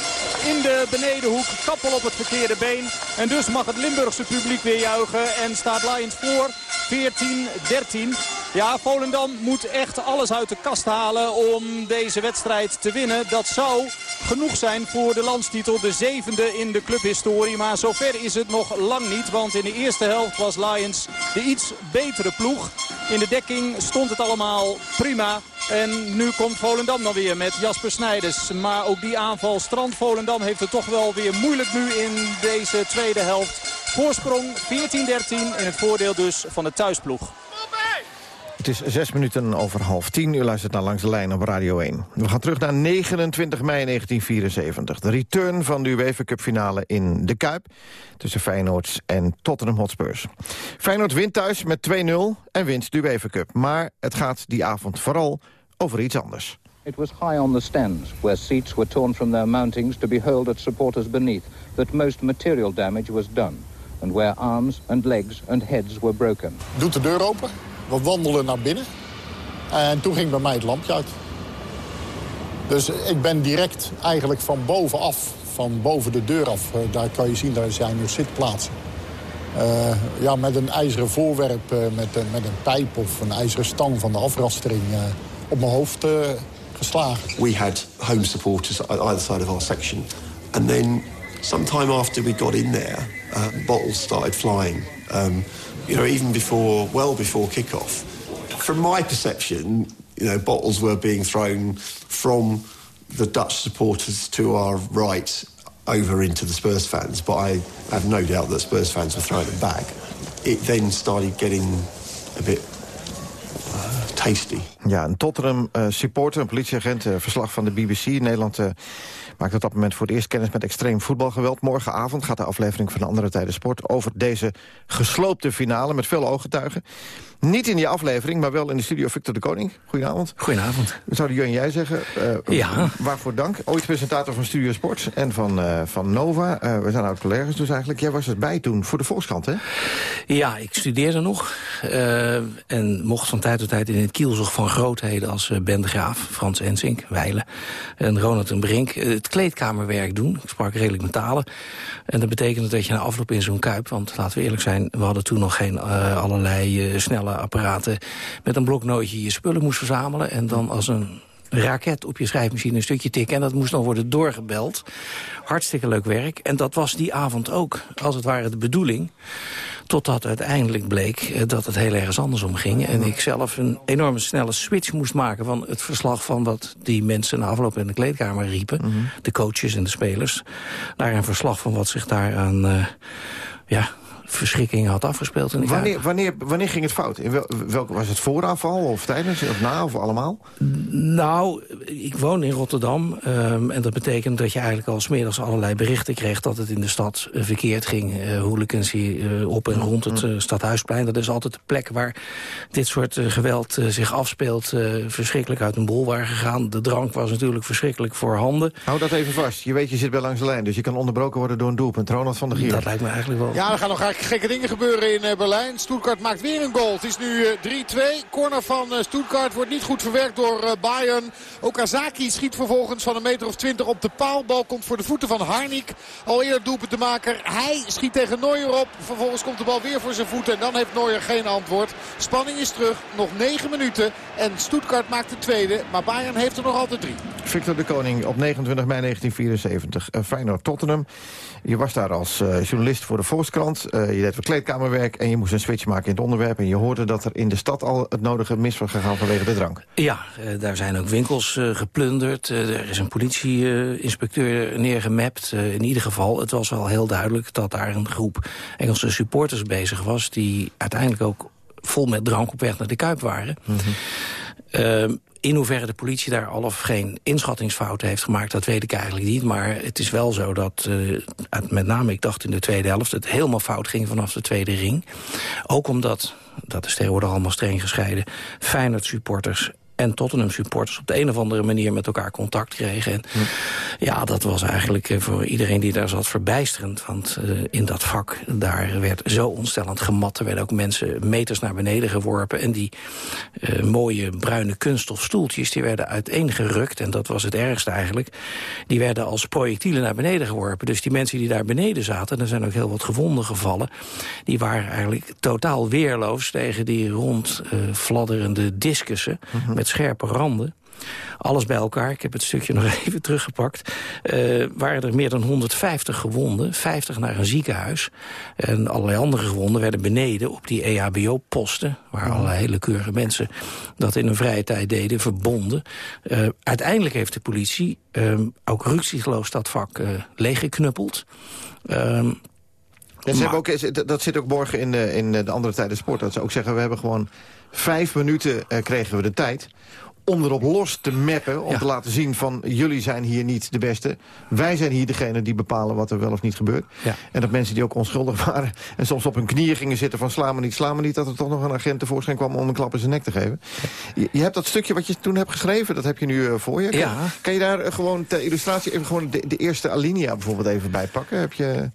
in de benedenhoek. Kappel op het verkeerde been. En dus mag het Limburgse publiek weer juichen. En staat Lions voor 14-13. Ja, Volendam moet echt alles uit de kast halen om deze wedstrijd te winnen. Dat zou genoeg zijn voor de landstitel. De zevende in de clubhistorie. Maar zover is het nog lang niet. Want in de eerste helft was Lions de iets betere ploeg. In de dekking stond het allemaal prima. En nu komt Volendam dan weer met Jasper Snijders. Maar ook die aanval strand Volendam heeft het toch wel weer moeilijk nu in deze tweede helft. Voorsprong 14-13 in het voordeel dus van de thuisploeg. Het is zes minuten over half tien. U luistert naar Langs de Lijn op Radio 1. We gaan terug naar 29 mei 1974. De return van de UEFA Cup finale in De Kuip. Tussen Feyenoord en Tottenham Hotspurs. Feyenoord wint thuis met 2-0 en wint de UEFA Cup. Maar het gaat die avond vooral over iets anders. It was high on the stands, where seats were torn from their mountings to be hurled at supporters beneath, that most material damage was done. And where arms and legs and heads were broken. Doet de deur open. We wandelden naar binnen. En toen ging bij mij het lampje uit. Dus ik ben direct eigenlijk van bovenaf, van boven de deur af... daar kan je zien, daar zijn nu zitplaatsen. eh, ja, met een ijzeren voorwerp, eh, met, eh, met een pijp of een ijzeren stang van de afrastering eh, op mijn hoofd eh, geslagen. We had home supporters at either side of our section. And then sometime after we got in there, uh, bottles started flying. Um, you know, even before, well before kickoff. From my perception, you know, bottles were being thrown from the Dutch supporters to our right over into the Spurs fans. But I have no doubt that Spurs fans were throwing them back. It then started getting a bit uh, tasty. Ja, een Tottenham eh, supporter, een politieagent, eh, verslag van de BBC. Nederland eh, maakt op dat moment voor het eerst kennis met extreem voetbalgeweld. Morgenavond gaat de aflevering van de Andere Tijden Sport... over deze gesloopte finale met veel ooggetuigen. Niet in die aflevering, maar wel in de studio Victor de Koning. Goedenavond. Goedenavond. Zouden jullie en jij zeggen. eh, Ja. Waarvoor dank. Ooit presentator van Studio Sport en van, eh, van Nova. Eh, we zijn oud collega's dus eigenlijk. Jij was erbij toen voor de Volkskrant, hè? Ja, ik studeerde nog. en mocht van tijd tot tijd in het kielzog van grootheden... als Ben de Graaf, Frans Ensink, Weilen en Ronald en Brink... het kleedkamerwerk doen. Ik sprak redelijk met talen. En dat betekende dat je na afloop in zo'n kuip... want laten we eerlijk zijn, we hadden toen nog geen allerlei snelle apparaten... met een bloknootje je spullen moest verzamelen... en dan als een raket op je schrijfmachine een stukje tikken... en dat moest dan worden doorgebeld. Hartstikke leuk werk. En dat was die avond ook, als het ware, de bedoeling... Totdat uiteindelijk bleek eh, dat het heel ergens andersom ging. En ik zelf een enorme snelle switch moest maken... van het verslag van wat die mensen na afloop in de kleedkamer riepen. De coaches en de spelers. Naar een verslag van wat zich daar aan... eh, ja, verschrikkingen had afgespeeld. in. Wanneer, wanneer, wanneer ging het fout? In wel, welke, was het voorafval of tijdens of na of allemaal? Nou, ik woon in Rotterdam. ehm, en dat betekent dat je eigenlijk al smiddags allerlei berichten kreeg... dat het in de stad eh, verkeerd ging. eh hooligans hier eh, op en rond het eh, Stadhuisplein. Dat is altijd de plek waar dit soort geweld zich afspeelt. verschrikkelijk uit een bol waren gegaan. De drank was natuurlijk verschrikkelijk voor handen. Hou dat even vast. Je weet, je zit bij langs de lijn, dus je kan onderbroken worden door een doelpunt. Ronald van der Gier. Dat lijkt me eigenlijk wel. Ja, er gaan nog gekke dingen gebeuren in eh, Berlijn. Stuttgart maakt weer een goal. Het is nu eh, 3-2. Corner van eh, Stuttgart wordt niet goed verwerkt door eh, Bayern. Okazaki schiet vervolgens van een meter of 20 op de paal. Bal komt voor de voeten van Harnik. Al eerder doelpunt te maken. Hij schiet tegen Neuer op. Vervolgens komt de bal weer voor zijn voeten. En dan heeft Neuer geen antwoord. Spanning is terug. Nog 9 minuten. En Stuttgart maakt de tweede. Maar Bayern heeft er nog altijd drie. Victor de Koning op 29 mei 1974. Uh, Feyenoord-Tottenham. Je was daar als eh, journalist voor de Volkskrant. Eh, je deed wat kleedkamerwerk en je moest een switch maken in het onderwerp. En je hoorde dat er in de stad al het nodige mis was gegaan vanwege de drank. Ja, eh, daar zijn ook winkels eh, geplunderd. Eh, er is een politieinspecteur neergemapt. Eh, in ieder geval, het was wel heel duidelijk dat daar een groep Engelse supporters bezig was... die uiteindelijk ook vol met drank op weg naar de Kuip waren. Ehm, in hoeverre de politie daar al of geen inschattingsfouten heeft gemaakt... dat weet ik eigenlijk niet. Maar het is wel zo dat, eh, met name ik dacht in de tweede helft... het helemaal fout ging vanaf de tweede ring. Ook omdat, dat is tegenwoordig allemaal streng gescheiden... Feyenoord supporters en Tottenham supporters op de een of andere manier met elkaar contact kregen. En ja, dat was eigenlijk eh, voor iedereen die daar zat verbijsterend. Want eh, in dat vak, daar werd zo ontstellend gemat. Er werden ook mensen meters naar beneden geworpen. En die eh, mooie bruine kunststof stoeltjes, die werden uiteengerukt. En dat was het ergste eigenlijk. Die werden als projectielen naar beneden geworpen. Dus die mensen die daar beneden zaten, er zijn ook heel wat gewonden gevallen. Die waren eigenlijk totaal weerloos tegen die rond eh, fladderende discussen met scherpe randen. Alles bij elkaar, ik heb het stukje nog even teruggepakt... eh, waren er meer dan 150 gewonden, 50 naar een ziekenhuis. En allerlei andere gewonden werden beneden op die EHBO-posten... waar allerlei hele keurige mensen dat in hun vrije tijd deden, verbonden. Eh, uiteindelijk heeft de politie eh, ook ruksigloos dat vak eh, leeggeknuppeld... Ehm, ze hebben ook, dat zit ook morgen in, de- in de andere tijden sport. Dat ze ook zeggen, we hebben gewoon vijf minuten eh, kregen we de tijd om erop los te mappen, om te laten zien van... jullie zijn hier niet de beste. Wij zijn hier degene die bepalen wat er wel of niet gebeurt. Ja. En dat mensen die ook onschuldig waren... en soms op hun knieën gingen zitten van sla me niet, sla me niet... dat er toch nog een agent tevoorschijn kwam om een klap in zijn nek te geven. Je, je hebt dat stukje wat je toen hebt geschreven, dat heb je nu eh, voor je. Kan, Ja. kan je daar eh, gewoon ter illustratie even gewoon de, de eerste alinea bijvoorbeeld even bij pakken? Heb je...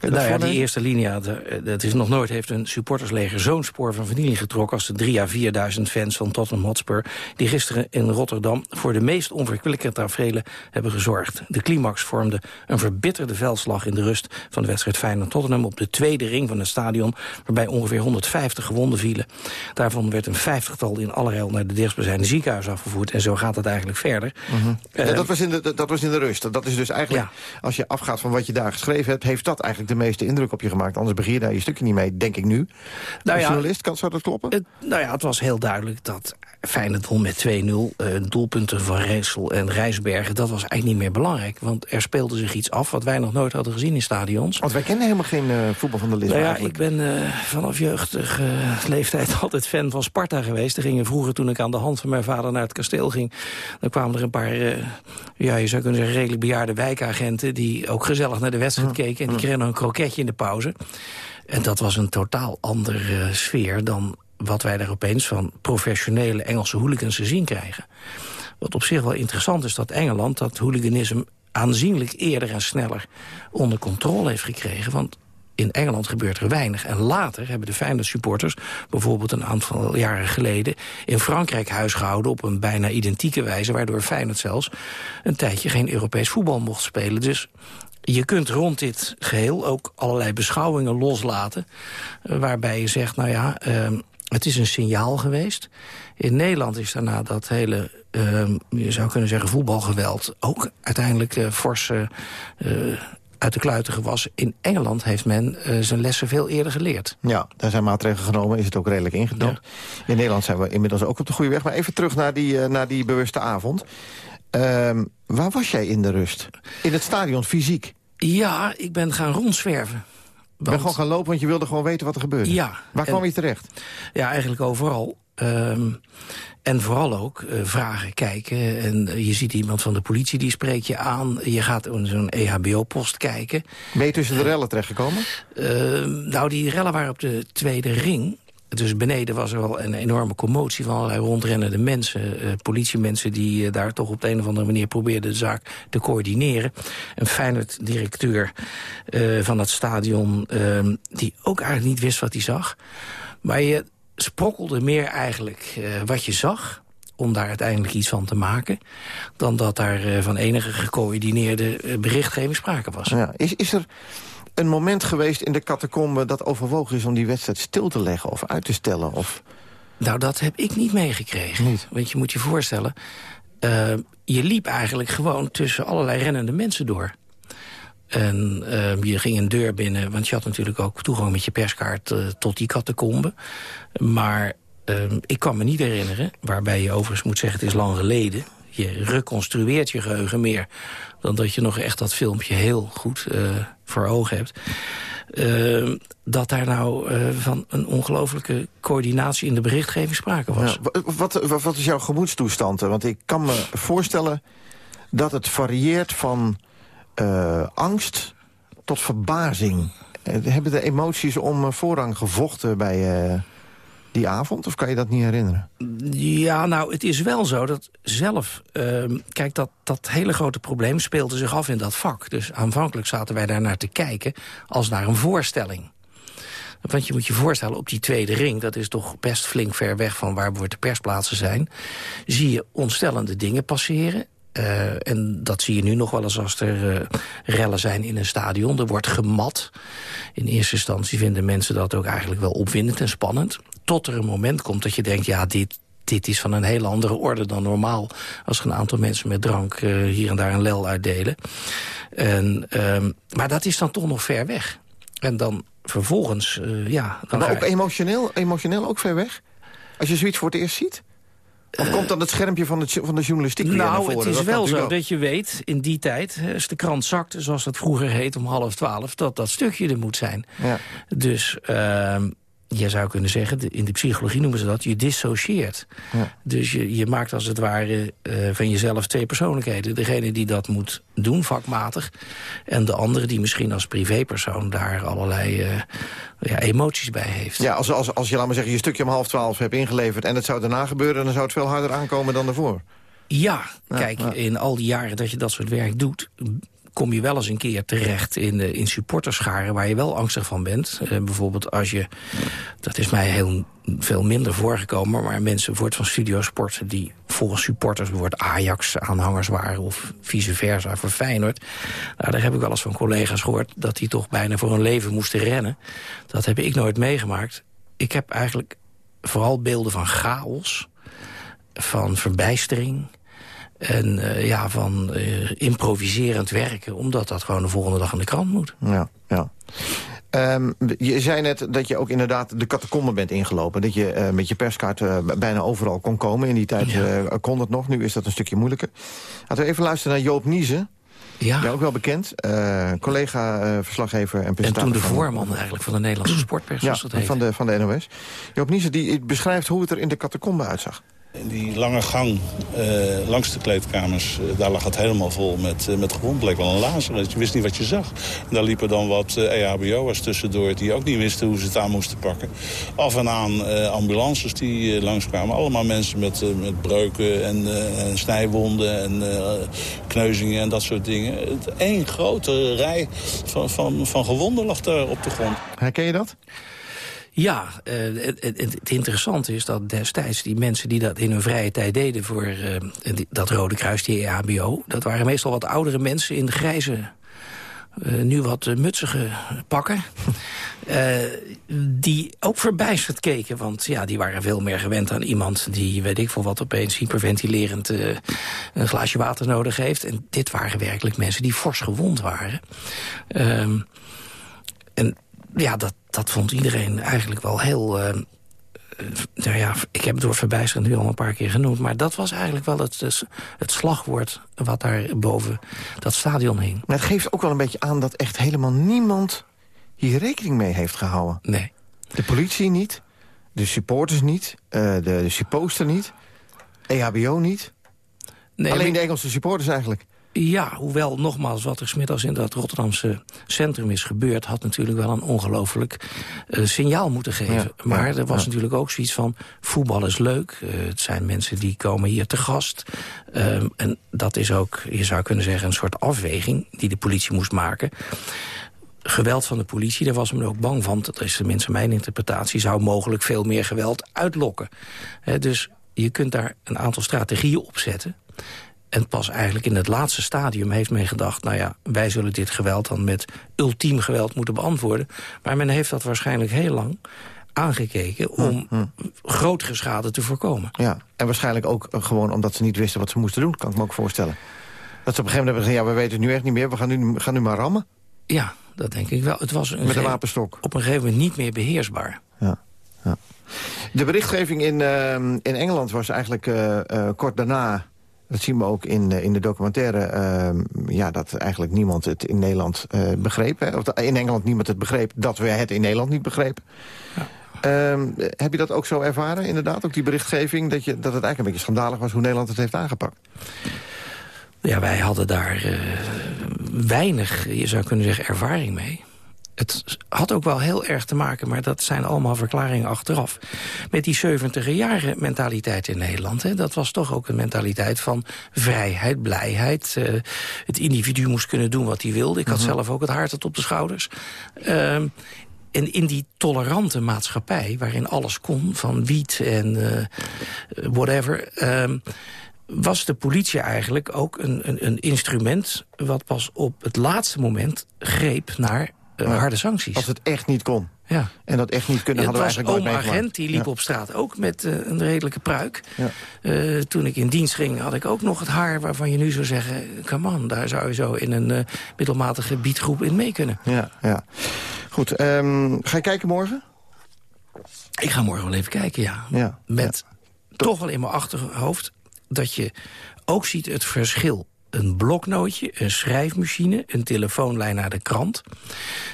Nou ja, die eerste linia, de- eh, dat is nog nooit heeft een supportersleger zo'n spoor van vernieling getrokken als de 3 à 4.000 fans van Tottenham Hotspur, die gisteren in Rotterdam voor de meest onverkwillelijke tafereelen hebben gezorgd. De climax vormde een verbitterde veldslag in de rust van de wedstrijd Feyenoord-Tottenham op de tweede ring van het stadion, waarbij ongeveer 150 gewonden vielen. Daarvan werd een vijftigtal in allerijl naar de dichtstbijzijnde ziekenhuis afgevoerd en zo gaat het eigenlijk verder. Ja, Eh, dat, was in de, dat was in de rust. Dat is dus eigenlijk, als je afgaat van wat je daar geschreven hebt... heeft dat eigenlijk de meeste indruk op je gemaakt. Anders begin je daar je stukje niet mee, denk ik nu. Nou ja, journalist, kan, zou dat kloppen? Het, nou ja, het was heel duidelijk dat Feyenoord won met 2-0. eh, doelpunten van Reesel en Rijsbergen, dat was eigenlijk niet meer belangrijk. Want er speelde zich iets af wat wij nog nooit hadden gezien in stadions. Want wij kennen helemaal geen eh, voetbal van de Lisbon Nou ja, ik ben eh, vanaf jeugdige leeftijd altijd fan van Sparta geweest. Er gingen vroeger, toen ik aan de hand van mijn vader naar het kasteel ging... dan kwamen er een paar, ja, je zou kunnen zeggen, redelijk bejaarde wijkagenten... die ook gezellig naar de wedstrijd keken. En die kregen nog een kroketje in de pauze. En dat was een totaal andere sfeer dan wat wij daar opeens... van professionele Engelse hooligans te zien krijgen. Wat op zich wel interessant is dat Engeland dat hooliganisme aanzienlijk eerder en sneller onder controle heeft gekregen. Want in Engeland gebeurt er weinig. En later hebben de Feyenoord supporters, bijvoorbeeld een aantal jaren geleden... in Frankrijk huisgehouden op een bijna identieke wijze... waardoor Feyenoord zelfs een tijdje geen Europees voetbal mocht spelen. Dus je kunt rond dit geheel ook allerlei beschouwingen loslaten... eh, waarbij je zegt, nou ja, ehm, het is een signaal geweest. In Nederland is daarna dat hele, ehm, je zou kunnen zeggen, voetbalgeweld... ook uiteindelijk eh, fors eh, uit de kluiten gewassen. In Engeland heeft men zijn lessen veel eerder geleerd. Ja, daar zijn maatregelen genomen, is het ook redelijk ingedampt. In Nederland zijn we inmiddels ook op de goede weg. Maar even terug naar die, naar die bewuste avond. Ehm, waar was jij in de rust? In het stadion, fysiek? Ja, ik ben gaan rondzwerven. Je bent gewoon gaan lopen, want je wilde gewoon weten wat er gebeurde. Ja. Waar En- kwam je terecht? Ja, eigenlijk overal. Ehm, en vooral ook eh, vragen, kijken. En eh, je ziet iemand van de politie, die spreekt je aan. Je gaat in zo'n EHBO-post kijken. Ben je tussen de rellen terechtgekomen? Ehm, nou, die rellen waren op de tweede ring. Dus beneden was er wel een enorme commotie van allerlei rondrennende mensen. eh, politiemensen die eh, daar toch op de een of andere manier probeerden de zaak te coördineren. Een Feyenoord-directeur eh, van het stadion ehm, die ook eigenlijk niet wist wat hij zag. Maar je sprokkelde meer eigenlijk wat je zag om daar uiteindelijk iets van te maken... dan dat daar van enige gecoördineerde berichtgeving sprake was. Ja. Is, is er een moment geweest in de catacombe dat overwogen is om die wedstrijd stil te leggen of uit te stellen? Of... Nou, dat heb ik niet meegekregen. Want je moet je voorstellen, eh, je liep eigenlijk gewoon tussen allerlei rennende mensen door. En eh, je ging een deur binnen, want je had natuurlijk ook toegang met je perskaart eh, tot die catacombe. Maar ik kan me niet herinneren, waarbij je overigens moet zeggen het is lang geleden. Je reconstrueert je geheugen meer dan dat je nog echt dat filmpje heel goed eh, voor ogen hebt. Eh, dat daar nou eh, van een ongelofelijke coördinatie in de berichtgeving sprake was. Wat, wat, wat is jouw gemoedstoestand? Want ik kan me voorstellen dat het varieert van eh, angst tot verbazing. Hebben de emoties om voorrang gevochten bij die avond? Of kan je dat niet herinneren? Ja, nou, het is wel zo dat zelf... ehm, kijk, dat, dat hele grote probleem speelde zich af in dat vak. Dus aanvankelijk zaten wij daar naar te kijken als naar een voorstelling. Want je moet je voorstellen, op die tweede ring... dat is toch best flink ver weg van waar de persplaatsen zijn... zie je ontstellende dingen passeren. Eh, en dat zie je nu nog wel eens als er eh, rellen zijn in een stadion. Er wordt gemat. In eerste instantie vinden mensen dat ook eigenlijk wel opwindend en spannend. Tot er een moment komt dat je denkt, ja, dit, dit is van een hele andere orde dan normaal... als er een aantal mensen met drank eh, hier en daar een lel uitdelen. En, ehm, maar dat is dan toch nog ver weg. En dan vervolgens, ja... Dan maar ook emotioneel, emotioneel ook ver weg? Als je zoiets voor het eerst ziet? Of komt dan het schermpje van de, van de journalistiek naar Nou, het is Dat wel zo ook. dat je weet, in die tijd, als de krant zakte, zoals dat vroeger heet, om half twaalf, dat dat stukje er moet zijn. Ja. Dus ehm, je zou kunnen zeggen, in de psychologie noemen ze dat, je dissocieert. Ja. Dus je, je maakt als het ware eh, van jezelf twee persoonlijkheden. Degene die dat moet doen, vakmatig. En de andere die misschien als privépersoon daar allerlei eh, ja, emoties bij heeft. Ja, als, als, als je, laat maar zeggen, je stukje om half twaalf hebt ingeleverd... en het zou daarna gebeuren, dan zou het veel harder aankomen dan daarvoor. Ja, Ja, kijk, in al die jaren dat je dat soort werk doet... kom je wel eens een keer terecht in, uh, in supporterscharen... waar je wel angstig van bent. Uh, bijvoorbeeld als je, dat is mij heel veel minder voorgekomen... maar mensen bijvoorbeeld van studiosporten die volgens supporters... bijvoorbeeld Ajax-aanhangers waren of vice versa voor Feyenoord. Nou, daar heb ik wel eens van collega's gehoord... dat die toch bijna voor hun leven moesten rennen. Dat heb ik nooit meegemaakt. Ik heb eigenlijk vooral beelden van chaos, van verbijstering... En uh, ja, van uh, improviserend werken, omdat dat gewoon de volgende dag in de krant moet. Ja, ja. Um, je zei net dat je ook inderdaad de catacombe bent ingelopen. Dat je uh, met je perskaart bijna overal kon komen. In die tijd ja. kon het nog, nu is dat een stukje moeilijker. Laten we even luisteren naar Joop Niezen. Ja. ja ook wel bekend. collega, verslaggever en presentator. En toen de voorman eigenlijk van de Nederlandse sportpers. Ja, dat van de, van de NOS. Joop Niezen die beschrijft hoe het er in de catacombe uitzag. In die lange gang uh, langs de kleedkamers, uh, daar lag het helemaal vol met, uh, met gewond. Het leek wel een lazarus. Je wist niet wat je zag. Daar liepen dan wat EHBO'ers tussendoor die ook niet wisten hoe ze het aan moesten pakken. Af en aan ambulances die langskwamen. Allemaal mensen met, met breuken en, en snijwonden en kneuzingen en dat soort dingen. Eén grote rij van, van, van gewonden lag daar op de grond. Herken je dat? Ja, uh, het, interessante is dat destijds die mensen die dat in hun vrije tijd deden... voor die, dat Rode Kruis, die EHBO... dat waren meestal wat oudere mensen in de grijze... Uh, nu wat mutsige pakken. die ook verbijsterd keken. Want ja, die waren veel meer gewend aan iemand die, weet ik veel wat, opeens hyperventilerend een glaasje water nodig heeft. En dit waren werkelijk mensen die fors gewond waren. Ehm, en ja, dat, dat vond iedereen eigenlijk wel heel... Uh, nou ja, ik heb het woord verbijsterend nu al een paar keer genoemd... maar dat was eigenlijk wel het, het slagwoord wat daar boven dat stadion hing. Maar het geeft ook wel een beetje aan dat echt helemaal niemand hier rekening mee heeft gehouden. Nee. De politie niet, de supporters niet, uh, de, de supposter niet, EHBO niet. Nee, Alleen de Engelse supporters eigenlijk. Ja, hoewel nogmaals wat er smiddags in dat Rotterdamse centrum is gebeurd... had natuurlijk wel een ongelooflijk uh, signaal moeten geven. Ja, maar ja, er was ja. natuurlijk ook zoiets van, voetbal is leuk. Uh, het zijn mensen die komen hier te gast. Um, en dat is ook, je zou kunnen zeggen, een soort afweging... die de politie moest maken geweld van de politie, daar was men ook bang van... dat is tenminste mijn interpretatie... zou mogelijk veel meer geweld uitlokken. He, dus je kunt daar een aantal strategieën op zetten... En pas eigenlijk in het laatste stadium heeft men gedacht... nou ja, wij zullen dit geweld dan met ultiem geweld moeten beantwoorden. Maar men heeft dat waarschijnlijk heel lang aangekeken om hm, hm. grotere schade te voorkomen. Ja, en waarschijnlijk ook gewoon omdat ze niet wisten wat ze moesten doen, kan ik me ook voorstellen. Dat ze op een gegeven moment hebben gezegd, ja, we weten het nu echt niet meer, we gaan nu, gaan nu maar rammen. Ja, dat denk ik wel. Het was een Met een wapenstok. Op een gegeven moment niet meer beheersbaar. Ja, ja. De berichtgeving in, uh, in Engeland was eigenlijk uh, uh, kort daarna dat zien we ook in, in de documentaire. Uh, ja, dat eigenlijk niemand het in Nederland uh, begreep. Hè? Of in Engeland niemand het begreep dat we het in Nederland niet begrepen. Ja. Uh, heb je dat ook zo ervaren, inderdaad? Ook die berichtgeving, dat, je, dat het eigenlijk een beetje schandalig was... hoe Nederland het heeft aangepakt? Ja, wij hadden daar uh, weinig, je zou kunnen zeggen, ervaring mee het had ook wel heel erg te maken, maar dat zijn allemaal verklaringen achteraf... met die 70 jaren mentaliteit in Nederland. Hè. Dat was toch ook een mentaliteit van vrijheid, blijheid. Uh, het individu moest kunnen doen wat hij wilde. Ik had mm -hmm. zelf ook het hart op de schouders. Uh, en in die tolerante maatschappij, waarin alles kon, van wiet en uh, whatever... Uh, was de politie eigenlijk ook een, een, een, instrument... wat pas op het laatste moment greep naar uh, harde sancties. Als het echt niet kon. Ja. En dat echt niet kunnen, ja, hadden we eigenlijk nooit meegemaakt. agent, die liep ja. op straat ook met uh, een redelijke pruik. Ja. Uh, toen ik in dienst ging, had ik ook nog het haar waarvan je nu zou zeggen... come on, daar zou je zo in een uh, middelmatige beatgroep in mee kunnen. Ja, ja. Goed, um, ga je kijken morgen? Ik ga morgen wel even kijken, ja. ja. Met toch wel in mijn achterhoofd dat je ook ziet het verschil een bloknootje, een schrijfmachine, een telefoonlijn naar de krant.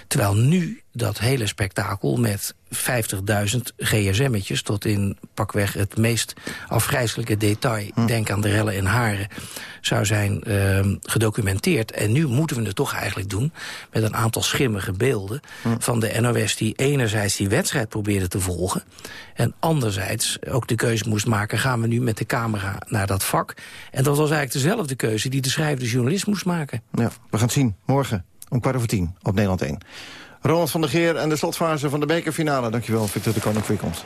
Terwijl nu dat hele spektakel met 50.000 gsm'tjes... tot in pakweg het meest afgrijzelijke detail... Hm. denk aan de rellen in Haren, zou zijn ehm, gedocumenteerd. En nu moeten we het toch eigenlijk doen... met een aantal schimmige beelden Hm. van de NOS... die enerzijds die wedstrijd probeerde te volgen... en anderzijds ook de keuze moest maken... gaan we nu met de camera naar dat vak? En dat was eigenlijk dezelfde keuze die de schrijvende journalist moest maken. Ja, we gaan het zien. Morgen om kwart over tien op Nederland 1. Ronald van der Geer en de slotfase van de bekerfinale. Dankjewel, Victor de Koning, voor je komst.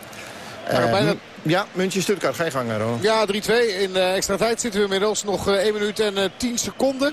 Ja, Eh, bijna- ja, München Stuttgart. Ga je gang, Ronald. Ja, 3-2. In eh, extra tijd zitten we inmiddels. Nog eh 1 minuut en eh 10 seconden.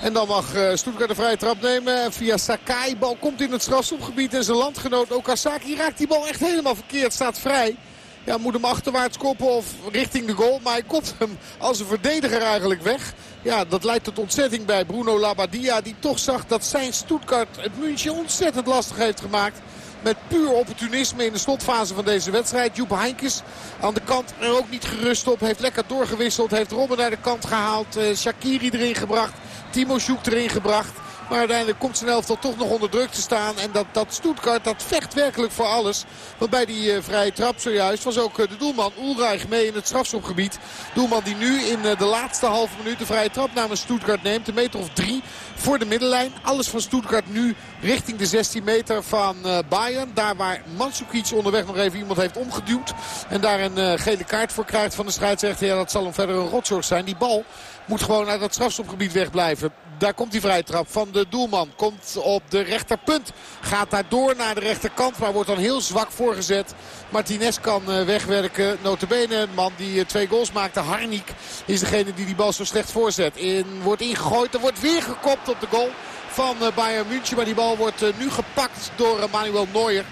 En dan mag eh Stuttgart de vrije trap nemen. En via Sakai. Bal komt in het strafschopgebied. En zijn landgenoot Okazaki raakt die bal echt helemaal verkeerd. Staat vrij. Ja, moet hem achterwaarts koppen of richting de goal. Maar hij kopt hem als een verdediger eigenlijk weg. Ja, dat leidt tot ontzetting bij Bruno Labbadia. Die toch zag dat zijn Stuttgart het München ontzettend lastig heeft gemaakt. Met puur opportunisme in de slotfase van deze wedstrijd. Joep Heinkes aan de kant er ook niet gerust op. Heeft lekker doorgewisseld. Heeft Robben naar de kant gehaald. eh, Shakiri erin gebracht. Timo Sjoek erin gebracht. Maar uiteindelijk komt zijn elftal toch nog onder druk te staan. En dat, dat Stuttgart, dat vecht werkelijk voor alles. Want bij die eh, vrije trap zojuist was ook eh, de doelman Ulreich mee in het strafschopgebied. Doelman die nu in eh, de laatste halve minuut de vrije trap namens Stuttgart neemt. Een meter of drie voor de middenlijn. Alles van Stuttgart nu richting de 16 meter van Bayern. Daar waar Mandzukic onderweg nog even iemand heeft omgeduwd. En daar een gele kaart voor krijgt van de scheidsrechter. Ja, dat zal hem verder een rotzorg zijn. Die bal moet gewoon uit het strafschopgebied wegblijven. Daar komt die vrije trap van de doelman. Komt op de rechterpunt. Gaat daar door naar de rechterkant. Maar wordt dan heel zwak voorgezet. Martinez kan eh, wegwerken. Notabene een man die eh, twee goals maakte. Harnik is degene die die bal zo slecht voorzet. In, wordt ingegooid. Er wordt weer gekopt op de goal van eh, Bayern München. Maar die bal wordt nu gepakt door Manuel Neuer.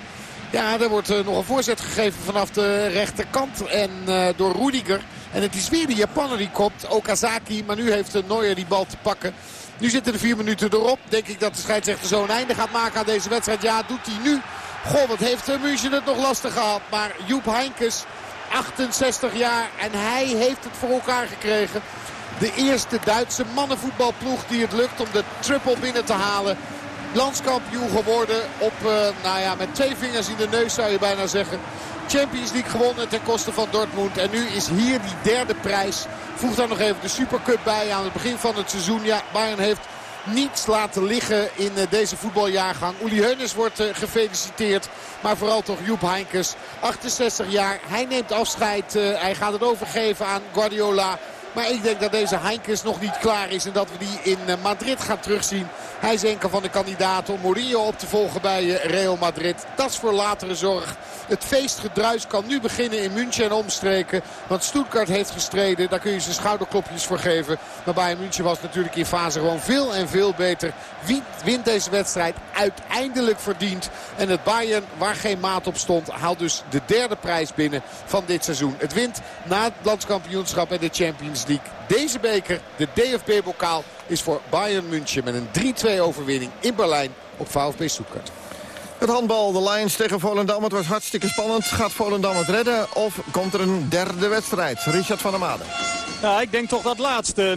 Ja, er wordt nog een voorzet gegeven vanaf de rechterkant. En door Rudiger. En het is weer de Japaner die kopt. Okazaki. Maar nu heeft Neuer die bal te pakken. Nu zitten er vier minuten erop. Denk ik dat de scheidsrechter zo een einde gaat maken aan deze wedstrijd. Ja, doet hij nu. Goh, wat heeft eh, München het nog lastig gehad. Maar Joep Heinkes, 68 jaar. En hij heeft het voor elkaar gekregen. De eerste Duitse mannenvoetbalploeg die het lukt om de triple binnen te halen. Landskampioen geworden op, eh, nou ja, met twee vingers in de neus zou je bijna zeggen. Champions League gewonnen ten koste van Dortmund. En nu is hier die derde prijs. Voeg daar nog even de Supercup bij aan het begin van het seizoen. Ja, Bayern heeft niets laten liggen in eh, deze voetbaljaargang. Uli Heunes wordt eh, gefeliciteerd. Maar vooral toch Joep Heinkes, 68 jaar. Hij neemt afscheid. eh, hij gaat het overgeven aan Guardiola. Maar ik denk dat deze Heinkes nog niet klaar is. En dat we die in eh, Madrid gaan terugzien. Hij is enkel van de kandidaten om Mourinho op te volgen bij eh, Real Madrid. Dat is voor latere zorg. Het feestgedruis kan nu beginnen in München en omstreken. Want Stuttgart heeft gestreden. Daar kun je ze schouderklopjes voor geven. Maar Bayern München was natuurlijk in fase gewoon veel en veel beter. Wie wint deze wedstrijd uiteindelijk verdient. En het Bayern, waar geen maat op stond, haalt dus de derde prijs binnen van dit seizoen. Het wint na het landskampioenschap en de Champions League. Deze beker, de DFB-bokaal, is voor Bayern München met een 3-2 overwinning in Berlijn op VfB Stuttgart. Het handbal, de Lions tegen Volendam. Het was hartstikke spannend. Gaat Volendam het redden of komt er een derde wedstrijd? Richard van der Made. Ja, ik denk toch dat laatste.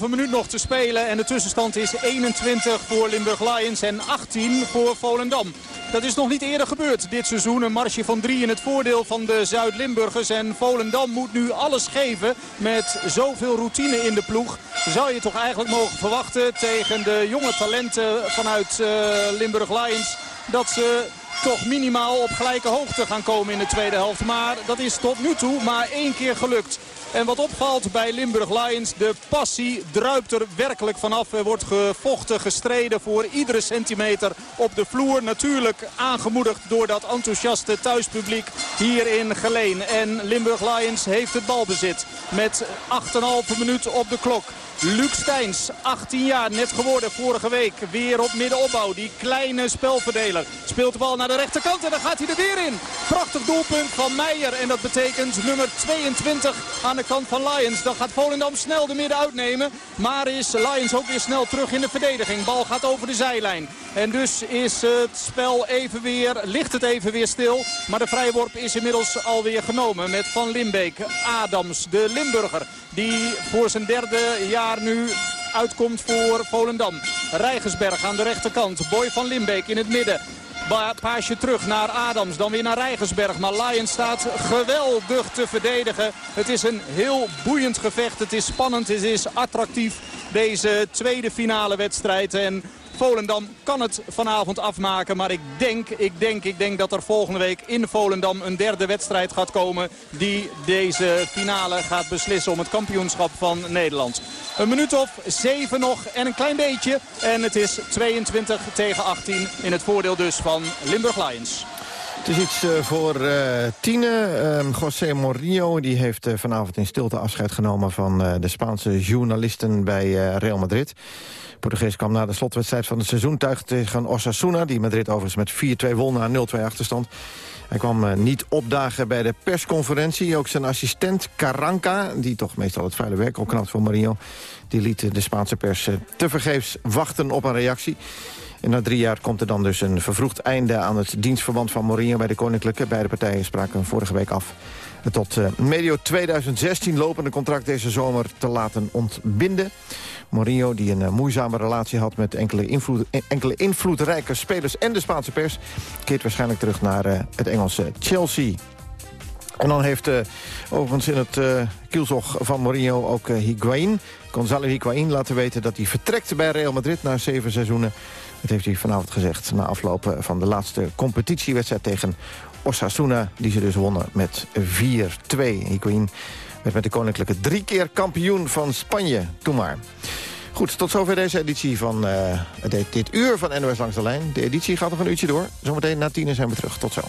9,5 minuut nog te spelen. En de tussenstand is 21 voor Limburg Lions en 18 voor Volendam. Dat is nog niet eerder gebeurd dit seizoen. Een marge van 3 in het voordeel van de Zuid-Limburgers. En Volendam moet nu alles geven met zoveel routine in de ploeg. Zou je toch eigenlijk mogen verwachten tegen de jonge talenten vanuit eh, Limburg Lions... dat ze toch minimaal op gelijke hoogte gaan komen in de tweede helft. Maar dat is tot nu toe maar één keer gelukt. En wat opvalt bij Limburg Lions, de passie druipt er werkelijk vanaf. Er wordt gevochten, gestreden voor iedere centimeter op de vloer. Natuurlijk aangemoedigd door dat enthousiaste thuispubliek hier in Geleen. En Limburg Lions heeft het balbezit met 8,5 minuten op de klok. Luc Steins, 18 jaar, net geworden vorige week. Weer op middenopbouw, die kleine spelverdeler. Speelt de bal naar de rechterkant en dan gaat hij er weer in. Prachtig doelpunt van Meijer. En dat betekent nummer 22 aan de kant van Lions. Dan gaat Volendam snel de midden uitnemen. Maar is Lions ook weer snel terug in de verdediging. Bal gaat over de zijlijn. En dus is het spel even weer, ligt het even weer stil. Maar de vrijworp is inmiddels alweer genomen met Van Limbeek. Adams, de Limburger, die voor zijn derde jaar nu uitkomt voor Volendam. Rijgersberg aan de rechterkant. Boy van Limbeek in het midden. paasje terug naar Adams. Dan weer naar Rijgersberg. Maar Lions staat geweldig te verdedigen. Het is een heel boeiend gevecht. Het is spannend. Het is attractief. Deze tweede finale wedstrijd. En Volendam kan het vanavond afmaken. Maar ik denk, ik denk, ik denk dat er volgende week in Volendam een derde wedstrijd gaat komen. Die deze finale gaat beslissen om het kampioenschap van Nederland. Een minuut of zeven nog en een klein beetje. En het is 22 tegen 18 in het voordeel dus van Limburg Lions. Het is iets uh, voor uh, Tine. Uh, José Mourinho die heeft uh, vanavond in stilte afscheid genomen... van de Spaanse journalisten bij Real Madrid. Portugees kwam na de slotwedstrijd van het seizoen tuig tegen Osasuna... die Madrid overigens met 4-2 won na 0-2 achterstand. Hij kwam uh, niet opdagen bij de persconferentie. Ook zijn assistent Carranca, die toch meestal het vuile werk opknapt voor Mourinho... die liet de Spaanse pers uh, tevergeefs wachten op een reactie. En na drie jaar komt er dan dus een vervroegd einde aan het dienstverband van Mourinho bij de Koninklijke. Beide partijen spraken vorige week af tot uh, medio 2016 lopende contract deze zomer te laten ontbinden. Mourinho, die een uh, moeizame relatie had met enkele, invloed, enkele invloedrijke spelers en de Spaanse pers... keert waarschijnlijk terug naar uh, het Engelse Chelsea. En dan heeft overigens in het uh, kielzog van Mourinho ook uh, Higuain... Gonzalo Higuain laten weten dat hij vertrekt bij Real Madrid na zeven seizoenen. Dat heeft hij vanavond gezegd na afloop van de laatste competitiewedstrijd tegen Osasuna... die ze dus wonnen met 4-2. Higuain werd met de Koninklijke drie keer kampioen van Spanje. Toen maar. Goed, tot zover deze editie van uh, dit, dit, uur van NOS Langs de Lijn. De editie gaat nog een uurtje door. Zometeen na tien zijn we terug. Tot zo.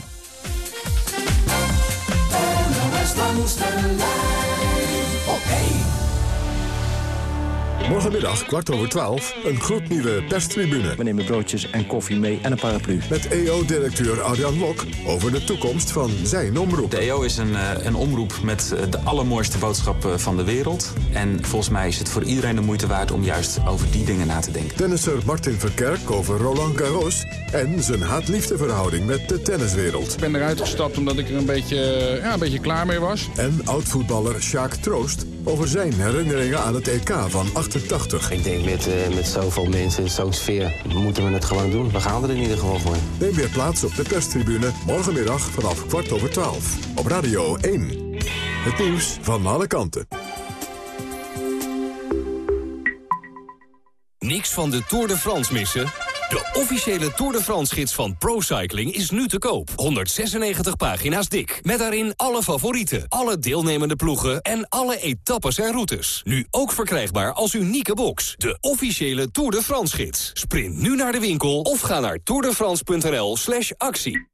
Morgenmiddag, kwart over twaalf, een gloednieuwe perstribune. We nemen broodjes en koffie mee en een paraplu. Met EO-directeur Arjan Lok over de toekomst van zijn omroep. De EO is een, een omroep met de allermooiste boodschap van de wereld. En volgens mij is het voor iedereen de moeite waard om juist over die dingen na te denken. Tennisser Martin Verkerk over Roland Garros en zijn haat-liefdeverhouding met de tenniswereld. Ik ben eruit gestapt omdat ik er een beetje, ja, een beetje klaar mee was. En oud-voetballer Sjaak Troost over zijn herinneringen aan het EK van 88. Ik denk met, uh, met zoveel mensen, zo'n sfeer, moeten we het gewoon doen. We gaan er in ieder geval voor. Neem weer plaats op de perstribune morgenmiddag vanaf kwart over twaalf. Op Radio 1. Het nieuws van alle kanten. Niks van de Tour de France missen? De officiële Tour de France-gids van ProCycling is nu te koop. 196 pagina's dik. Met daarin alle favorieten, alle deelnemende ploegen... en alle etappes en routes. Nu ook verkrijgbaar als unieke box. De officiële Tour de France-gids. Sprint nu naar de winkel of ga naar tourdefrance.nl slash actie.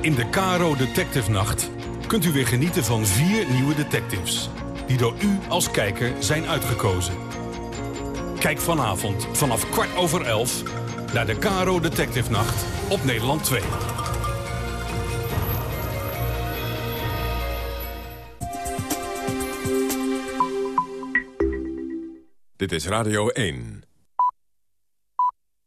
In de Caro Detective Nacht kunt u weer genieten van vier nieuwe detectives... die door u als kijker zijn uitgekozen... Kijk vanavond vanaf kwart over elf naar de Caro Detective Nacht op Nederland 2. Dit is Radio 1.